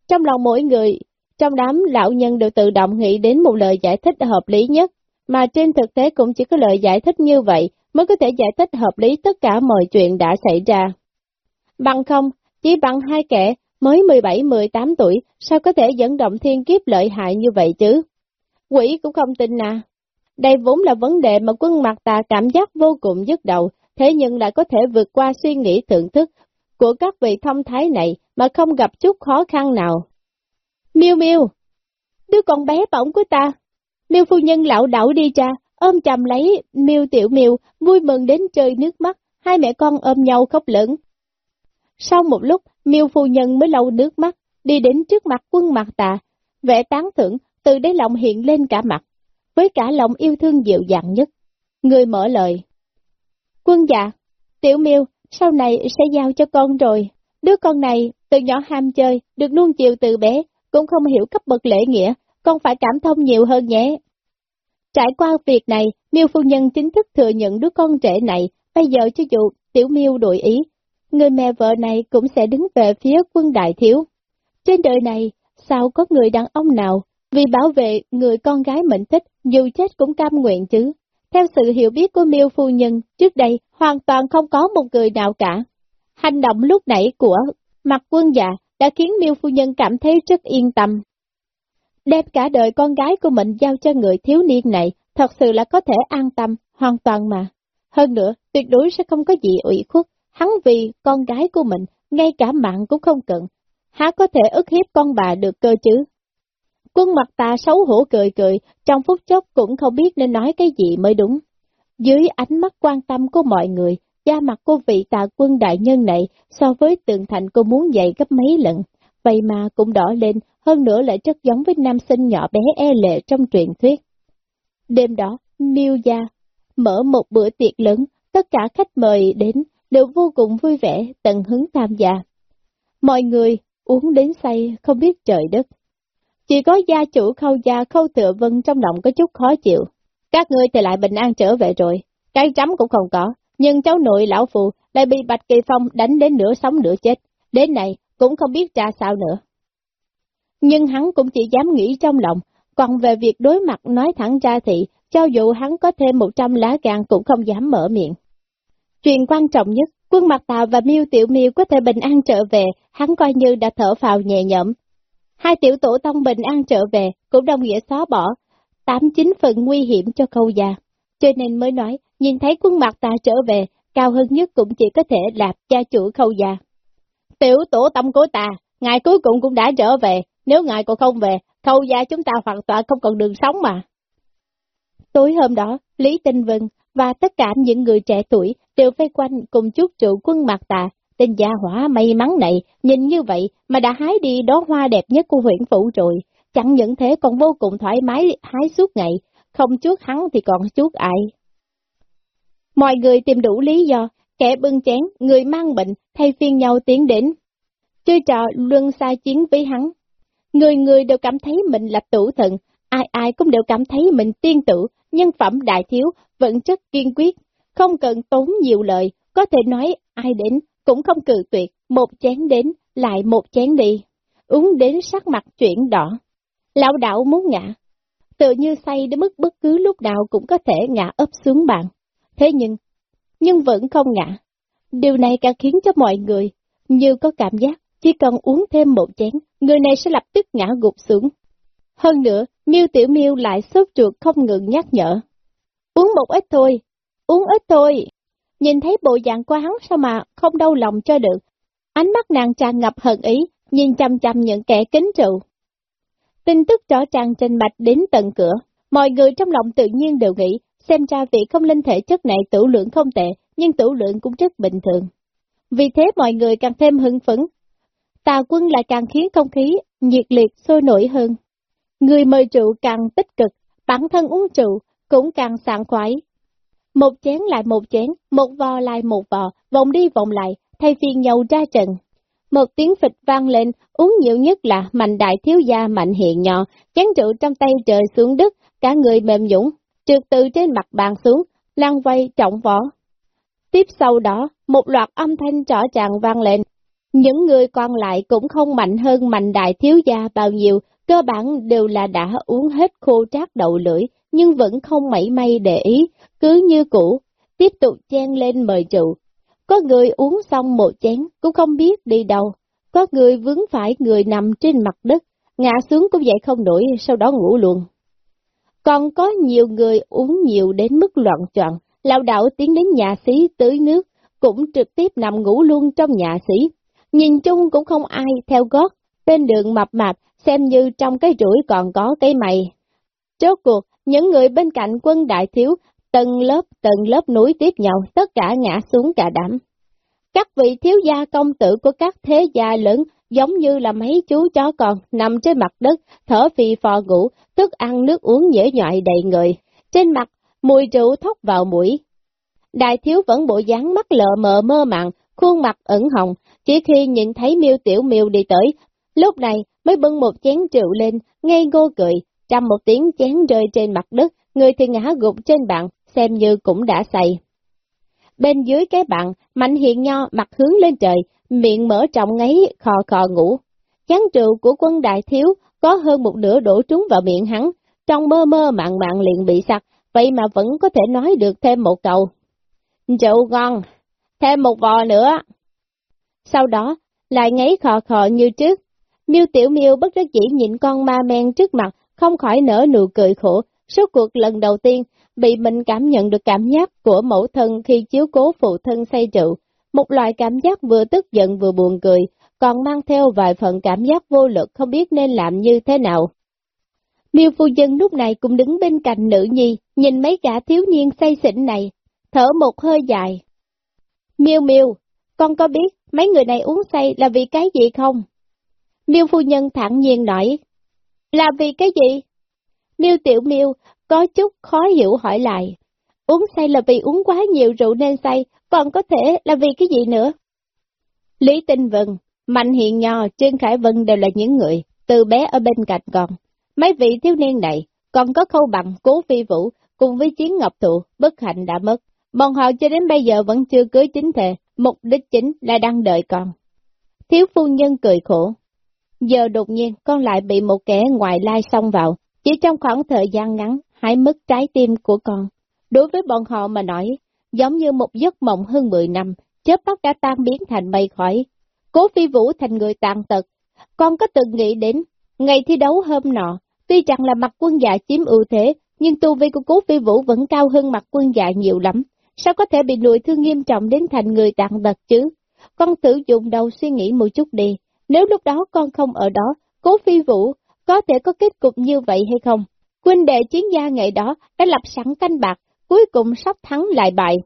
Trong lòng mỗi người, trong đám lão nhân đều tự động nghĩ đến một lời giải thích hợp lý nhất, mà trên thực tế cũng chỉ có lời giải thích như vậy mới có thể giải thích hợp lý tất cả mọi chuyện đã xảy ra. Bằng không, chỉ bằng hai kẻ mới 17-18 tuổi, sao có thể dẫn động thiên kiếp lợi hại như vậy chứ? Quỷ cũng không tin à. Đây vốn là vấn đề mà quân mặt tà cảm giác vô cùng dứt đầu, thế nhưng lại có thể vượt qua suy nghĩ thượng thức của các vị thông thái này mà không gặp chút khó khăn nào. Miêu miêu, đứa con bé bỏng của ta. Miêu phu nhân lão đảo đi cha, ôm chầm lấy miêu tiểu miêu, vui mừng đến chơi nước mắt, hai mẹ con ôm nhau khóc lớn. Sau một lúc, miêu phu nhân mới lau nước mắt, đi đến trước mặt quân mặt tà, vẻ tán thưởng, từ đáy lòng hiện lên cả mặt, với cả lòng yêu thương dịu dàng nhất. Người mở lời. Quân dạ, tiểu miêu, sau này sẽ giao cho con rồi. Đứa con này, từ nhỏ ham chơi, được nuông chiều từ bé, cũng không hiểu cấp bậc lễ nghĩa, con phải cảm thông nhiều hơn nhé. Trải qua việc này, miêu phu nhân chính thức thừa nhận đứa con trẻ này, bây giờ cho dù tiểu miêu đổi ý, người mẹ vợ này cũng sẽ đứng về phía quân đại thiếu. Trên đời này, sao có người đàn ông nào vì bảo vệ người con gái mình thích, dù chết cũng cam nguyện chứ. Theo sự hiểu biết của miêu phu nhân, trước đây hoàn toàn không có một người nào cả. Hành động lúc nãy của mặt quân già đã khiến miêu phu nhân cảm thấy rất yên tâm. Đem cả đời con gái của mình giao cho người thiếu niên này, thật sự là có thể an tâm, hoàn toàn mà. Hơn nữa, tuyệt đối sẽ không có gì ủy khuất, hắn vì con gái của mình, ngay cả mạng cũng không cần. Há có thể ức hiếp con bà được cơ chứ? Quân mặt ta xấu hổ cười cười, trong phút chốc cũng không biết nên nói cái gì mới đúng. Dưới ánh mắt quan tâm của mọi người, da mặt của vị tà quân đại nhân này so với tường thành cô muốn dậy gấp mấy lần, vậy mà cũng đỏ lên, hơn nữa lại rất giống với nam sinh nhỏ bé e lệ trong truyền thuyết. Đêm đó, Miêu Gia mở một bữa tiệc lớn, tất cả khách mời đến đều vô cùng vui vẻ, tận hứng tham gia. Mọi người uống đến say không biết trời đất. Chỉ có gia chủ khâu gia khâu tựa vân trong lòng có chút khó chịu. Các ngươi thì lại bình an trở về rồi, cái chấm cũng không có, nhưng cháu nội lão phụ lại bị Bạch Kỳ Phong đánh đến nửa sống nửa chết, đến này cũng không biết ra sao nữa. Nhưng hắn cũng chỉ dám nghĩ trong lòng, còn về việc đối mặt nói thẳng ra thì, cho dù hắn có thêm 100 lá gan cũng không dám mở miệng. Chuyện quan trọng nhất, quân mặt tà và miêu tiểu miêu có thể bình an trở về, hắn coi như đã thở phào nhẹ nhõm. Hai tiểu tổ tông bình an trở về, cũng đồng nghĩa xóa bỏ, tám chín phần nguy hiểm cho câu già. Cho nên mới nói, nhìn thấy quân mặt tà trở về, cao hơn nhất cũng chỉ có thể là gia chủ khâu già. Tiểu tổ tông của ta, ngài cuối cùng cũng đã trở về, nếu ngài còn không về, khâu gia chúng ta hoàn toàn không còn đường sống mà. Tối hôm đó, Lý Tinh Vân và tất cả những người trẻ tuổi đều vây quanh cùng chút trụ quân mặt tà. Tên gia hỏa may mắn này, nhìn như vậy mà đã hái đi đó hoa đẹp nhất của huyện phủ rồi. Chẳng những thế còn vô cùng thoải mái hái suốt ngày, không chút hắn thì còn chút ai. Mọi người tìm đủ lý do, kẻ bưng chén, người mang bệnh, thay phiên nhau tiến đến. Chơi trò luân xa chiến với hắn. Người người đều cảm thấy mình là tử thần, ai ai cũng đều cảm thấy mình tiên tử, nhân phẩm đại thiếu, vận chất kiên quyết, không cần tốn nhiều lời, có thể nói ai đến cũng không cự tuyệt, một chén đến, lại một chén đi, uống đến sắc mặt chuyển đỏ. Lão đạo muốn ngã, tự như say đến mức bất cứ lúc nào cũng có thể ngã ấp xuống bàn. Thế nhưng, nhưng vẫn không ngã. Điều này càng khiến cho mọi người như có cảm giác chỉ cần uống thêm một chén, người này sẽ lập tức ngã gục xuống. Hơn nữa, Miêu Tiểu Miêu lại sốt ruột không ngừng nhắc nhở. Uống một ít thôi, uống ít thôi. Nhìn thấy bộ dạng của hắn sao mà không đau lòng cho được. Ánh mắt nàng tràn ngập hận ý, nhìn chăm chăm những kẻ kính trụ. Tin tức rõ ràng trên mạch đến tận cửa, mọi người trong lòng tự nhiên đều nghĩ, xem ra vị không linh thể chất này tử lượng không tệ, nhưng tử lượng cũng rất bình thường. Vì thế mọi người càng thêm hưng phấn. Tà quân lại càng khiến không khí nhiệt liệt sôi nổi hơn. Người mời rượu càng tích cực, bản thân uống rượu cũng càng sảng khoái. Một chén lại một chén, một vò lại một vò, vòng đi vòng lại, thay phiên nhau ra trận. Một tiếng phịch vang lên, uống nhiều nhất là mạnh đại thiếu gia mạnh hiện nhỏ, chén rượu trong tay trời xuống đất, cả người mềm nhũng, trượt từ trên mặt bàn xuống, lăn quay trọng vỏ. Tiếp sau đó, một loạt âm thanh rõ ràng vang lên. Những người còn lại cũng không mạnh hơn mạnh đại thiếu gia bao nhiêu, cơ bản đều là đã uống hết khô trát đậu lưỡi, nhưng vẫn không mảy may để ý, cứ như cũ, tiếp tục chen lên mời rượu. Có người uống xong một chén, cũng không biết đi đâu, có người vướng phải người nằm trên mặt đất, ngã xuống cũng dậy không nổi, sau đó ngủ luôn. Còn có nhiều người uống nhiều đến mức loạn trọn, lão đạo tiến đến nhà xí tưới nước, cũng trực tiếp nằm ngủ luôn trong nhà xí. Nhìn chung cũng không ai theo gót, bên đường mập mạp, xem như trong cái rủi còn có cái mày. Chốt cuộc, những người bên cạnh quân đại thiếu, tầng lớp tầng lớp núi tiếp nhau, tất cả ngã xuống cả đám. Các vị thiếu gia công tử của các thế gia lớn giống như là mấy chú chó con nằm trên mặt đất, thở phì phò ngủ, thức ăn nước uống dễ nhọi đầy người. Trên mặt, mùi rượu thốc vào mũi. Đại thiếu vẫn bộ dáng mắt lờ mờ mơ màng, khuôn mặt ẩn hồng, chỉ khi nhìn thấy miêu tiểu miêu đi tới, lúc này mới bưng một chén rượu lên, ngây ngô cười, trăm một tiếng chén rơi trên mặt đất, người thì ngã gục trên bàn, xem như cũng đã say. Bên dưới cái bàn, Mạnh Hiện Nho mặt hướng lên trời, miệng mở trọng ngáy khò khò ngủ. Chán rượu của quân đại thiếu có hơn một nửa đổ trúng vào miệng hắn, trong mơ mơ mạng mạng liền bị sặc, vậy mà vẫn có thể nói được thêm một câu. Rượu ngon, thêm một vò nữa. Sau đó, lại ngáy khò khò như trước. Miêu Tiểu Miêu bất đắc dĩ nhìn con ma men trước mặt, không khỏi nở nụ cười khổ. Số cuộc lần đầu tiên, bị mình cảm nhận được cảm giác của mẫu thân khi chiếu cố phụ thân say rượu, một loại cảm giác vừa tức giận vừa buồn cười, còn mang theo vài phần cảm giác vô lực không biết nên làm như thế nào. Miêu phu dân lúc này cũng đứng bên cạnh nữ nhi, nhìn mấy gã thiếu niên say xỉn này, thở một hơi dài. Miêu miêu, con có biết mấy người này uống say là vì cái gì không? Miêu phu nhân thẳng nhiên nói, là vì cái gì? Miêu tiểu miêu có chút khó hiểu hỏi lại, uống say là vì uống quá nhiều rượu nên say, còn có thể là vì cái gì nữa? Lý Tinh Vân, Mạnh Hiện Nho, Trương Khải Vân đều là những người từ bé ở bên cạnh con. Mấy vị thiếu niên này còn có khâu bằng cố phi vũ cùng với chiến ngọc thụ, bất hạnh đã mất. Bọn họ cho đến bây giờ vẫn chưa cưới chính thề, mục đích chính là đang đợi con. Thiếu phu nhân cười khổ. Giờ đột nhiên con lại bị một kẻ ngoại lai xông vào, chỉ trong khoảng thời gian ngắn, hãy mất trái tim của con. Đối với bọn họ mà nói, giống như một giấc mộng hơn 10 năm, chớp mắt đã tan biến thành mây khói. Cố phi vũ thành người tàn tật. Con có từng nghĩ đến, ngày thi đấu hôm nọ, tuy chẳng là mặt quân dạ chiếm ưu thế, nhưng tu vi của cố phi vũ vẫn cao hơn mặt quân dạ nhiều lắm. Sao có thể bị nội thương nghiêm trọng đến thành người tàn tật chứ? Con tự dùng đầu suy nghĩ một chút đi, nếu lúc đó con không ở đó, cố phi vũ có thể có kết cục như vậy hay không? Quân đệ chiến gia ngày đó đã lập sẵn canh bạc, cuối cùng sắp thắng lại bại.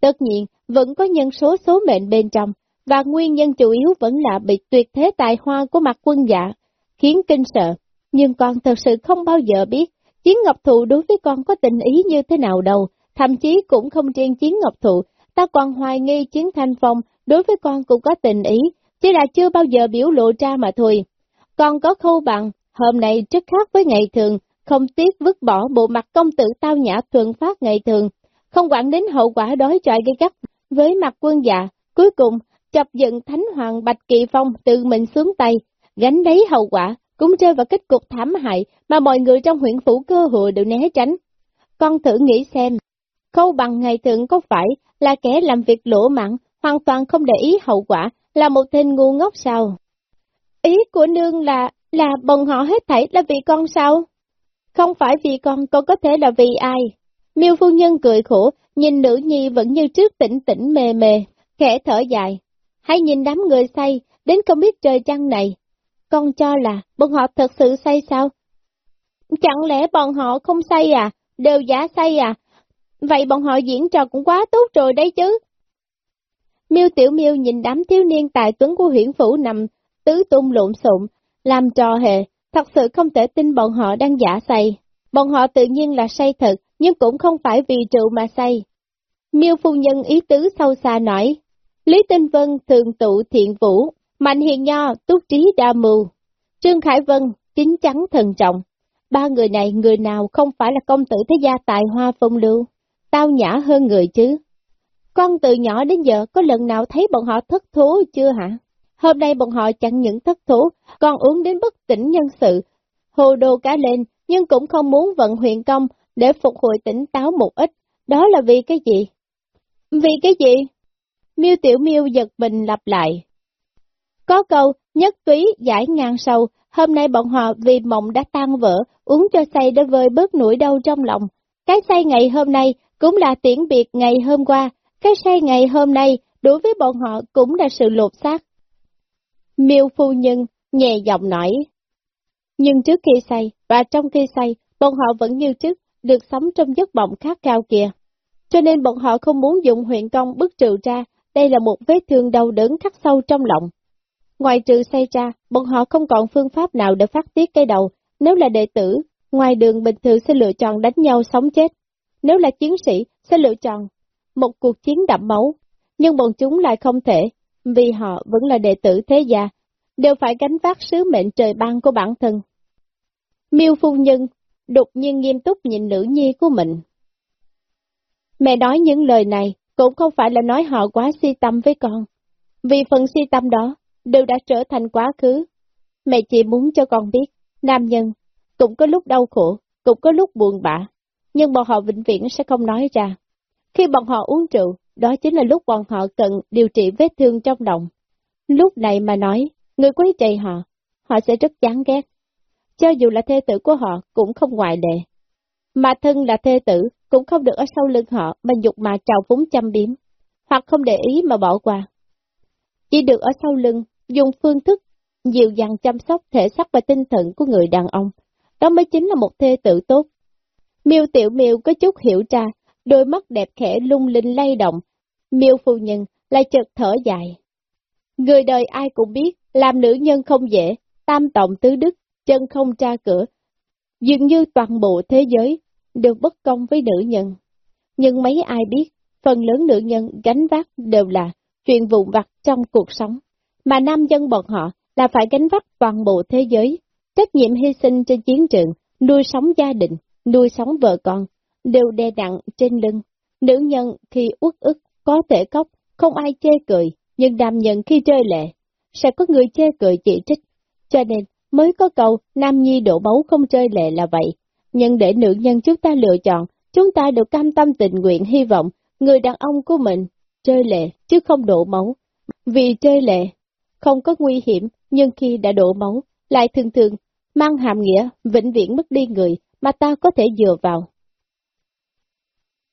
Tất nhiên, vẫn có nhân số số mệnh bên trong, và nguyên nhân chủ yếu vẫn là bị tuyệt thế tài hoa của mặt quân dạ, khiến kinh sợ. Nhưng con thật sự không bao giờ biết, Chiến Ngọc Thụ đối với con có tình ý như thế nào đâu, thậm chí cũng không riêng Chiến Ngọc Thụ, ta còn hoài nghi Chiến Thanh Phong đối với con cũng có tình ý, chỉ là chưa bao giờ biểu lộ ra mà thôi. Con có khâu bằng, hôm nay rất khác với ngày thường, không tiếc vứt bỏ bộ mặt công tử tao nhã thuận phát ngày thường, không quản đến hậu quả đói trọi gây gắt với mặt quân dạ, cuối cùng chọc giận Thánh Hoàng Bạch Kỳ Phong tự mình xuống tay, gánh lấy hậu quả, cũng rơi vào kết cục thảm hại mà mọi người trong huyện phủ cơ hội đều né tránh. Con thử nghĩ xem, khâu bằng ngày thường có phải là kẻ làm việc lỗ mặn, hoàn toàn không để ý hậu quả, là một tên ngu ngốc sao? Ý của nương là, là bọn họ hết thảy là vì con sao? Không phải vì con, con có thể là vì ai? Miêu phu nhân cười khổ, nhìn nữ nhi vẫn như trước tỉnh tỉnh mề mề, khẽ thở dài. Hãy nhìn đám người say, đến không biết trời trăng này. Con cho là bọn họ thật sự say sao? Chẳng lẽ bọn họ không say à? Đều giả say à? Vậy bọn họ diễn trò cũng quá tốt rồi đấy chứ. Miêu Tiểu Miêu nhìn đám thiếu niên tài tuấn của huyện phủ nằm tứ tung lộn xộn, làm trò hề, thật sự không thể tin bọn họ đang giả say. Bọn họ tự nhiên là say thật, nhưng cũng không phải vì rượu mà say. Miêu phu nhân ý tứ sâu xa nói, Lý Tinh Vân thường tụ thiện vũ, Mạnh Hiền Nho túc trí đa mưu, Trương Khải Vân chính chắn thần trọng. Ba người này người nào không phải là công tử thế gia tài hoa phong lưu, tao nhã hơn người chứ. Con từ nhỏ đến giờ có lần nào thấy bọn họ thất thú chưa hả? Hôm nay bọn họ chẳng những thất thú, còn uống đến bất tỉnh nhân sự, hồ đồ cá lên, nhưng cũng không muốn vận huyền công để phục hồi tỉnh táo một ít. Đó là vì cái gì? Vì cái gì? Miêu Tiểu Miêu giật mình lặp lại. Có câu, nhất túy giải ngang sâu, hôm nay bọn họ vì mộng đã tan vỡ, uống cho say để vơi bớt nỗi đau trong lòng. Cái say ngày hôm nay cũng là tiễn biệt ngày hôm qua, cái sai ngày hôm nay đối với bọn họ cũng là sự lột xác. Miêu phu nhân nhẹ giọng nói. Nhưng trước khi say và trong khi say, bọn họ vẫn như trước, được sống trong giấc mộng khát cao kìa. Cho nên bọn họ không muốn dùng huyện công bức trừ ra, đây là một vết thương đau đớn khắc sâu trong lòng. Ngoài trừ say ra, bọn họ không còn phương pháp nào để phát tiết cái đầu, nếu là đệ tử, ngoài đường bình thường sẽ lựa chọn đánh nhau sống chết. Nếu là chiến sĩ, sẽ lựa chọn một cuộc chiến đậm máu, nhưng bọn chúng lại không thể, vì họ vẫn là đệ tử thế gia, đều phải gánh vác sứ mệnh trời ban của bản thân. Miêu phu nhân đột nhiên nghiêm túc nhìn nữ nhi của mình. Mẹ nói những lời này cũng không phải là nói họ quá si tâm với con, vì phần si tâm đó đều đã trở thành quá khứ. Mẹ chỉ muốn cho con biết, nam nhân cũng có lúc đau khổ, cũng có lúc buồn bã, nhưng bọn họ vĩnh viễn sẽ không nói ra. Khi bọn họ uống rượu, đó chính là lúc bọn họ cần điều trị vết thương trong động. Lúc này mà nói, người quấy chạy họ, họ sẽ rất chán ghét. Cho dù là thê tử của họ cũng không ngoại lệ. Mà thân là thê tử cũng không được ở sau lưng họ mà nhục mà trào phúng chăm biếm, hoặc không để ý mà bỏ qua. Chỉ được ở sau lưng, dùng phương thức dịu dàng chăm sóc thể xác và tinh thần của người đàn ông. Đó mới chính là một thê tử tốt. Miêu tiểu miêu có chút hiểu ra, đôi mắt đẹp khẽ lung linh lay động. Miêu phu nhân lại chợt thở dài. Người đời ai cũng biết, làm nữ nhân không dễ, tam tổng tứ đức, chân không tra cửa. Dường như toàn bộ thế giới đều bất công với nữ nhân. Nhưng mấy ai biết, phần lớn nữ nhân gánh vác đều là chuyện vụn vặt trong cuộc sống. mà nam dân bọn họ là phải gánh vác toàn bộ thế giới, trách nhiệm hy sinh trên chiến trường, nuôi sống gia đình, nuôi sống vợ con, đều đè nặng trên lưng. Nữ nhân khi uất ức, có thể khóc, không ai chê cười, nhưng nam nhân khi rơi lệ, sẽ có người chê cười chỉ trích. Cho nên, mới có câu nam nhi đổ máu không chơi lệ là vậy. Nhưng để nữ nhân chúng ta lựa chọn, chúng ta được cam tâm tình nguyện hy vọng người đàn ông của mình chơi lệ chứ không đổ máu. Vì chơi lệ không có nguy hiểm, nhưng khi đã đổ máu, lại thường thường mang hàm nghĩa vĩnh viễn mất đi người mà ta có thể dựa vào.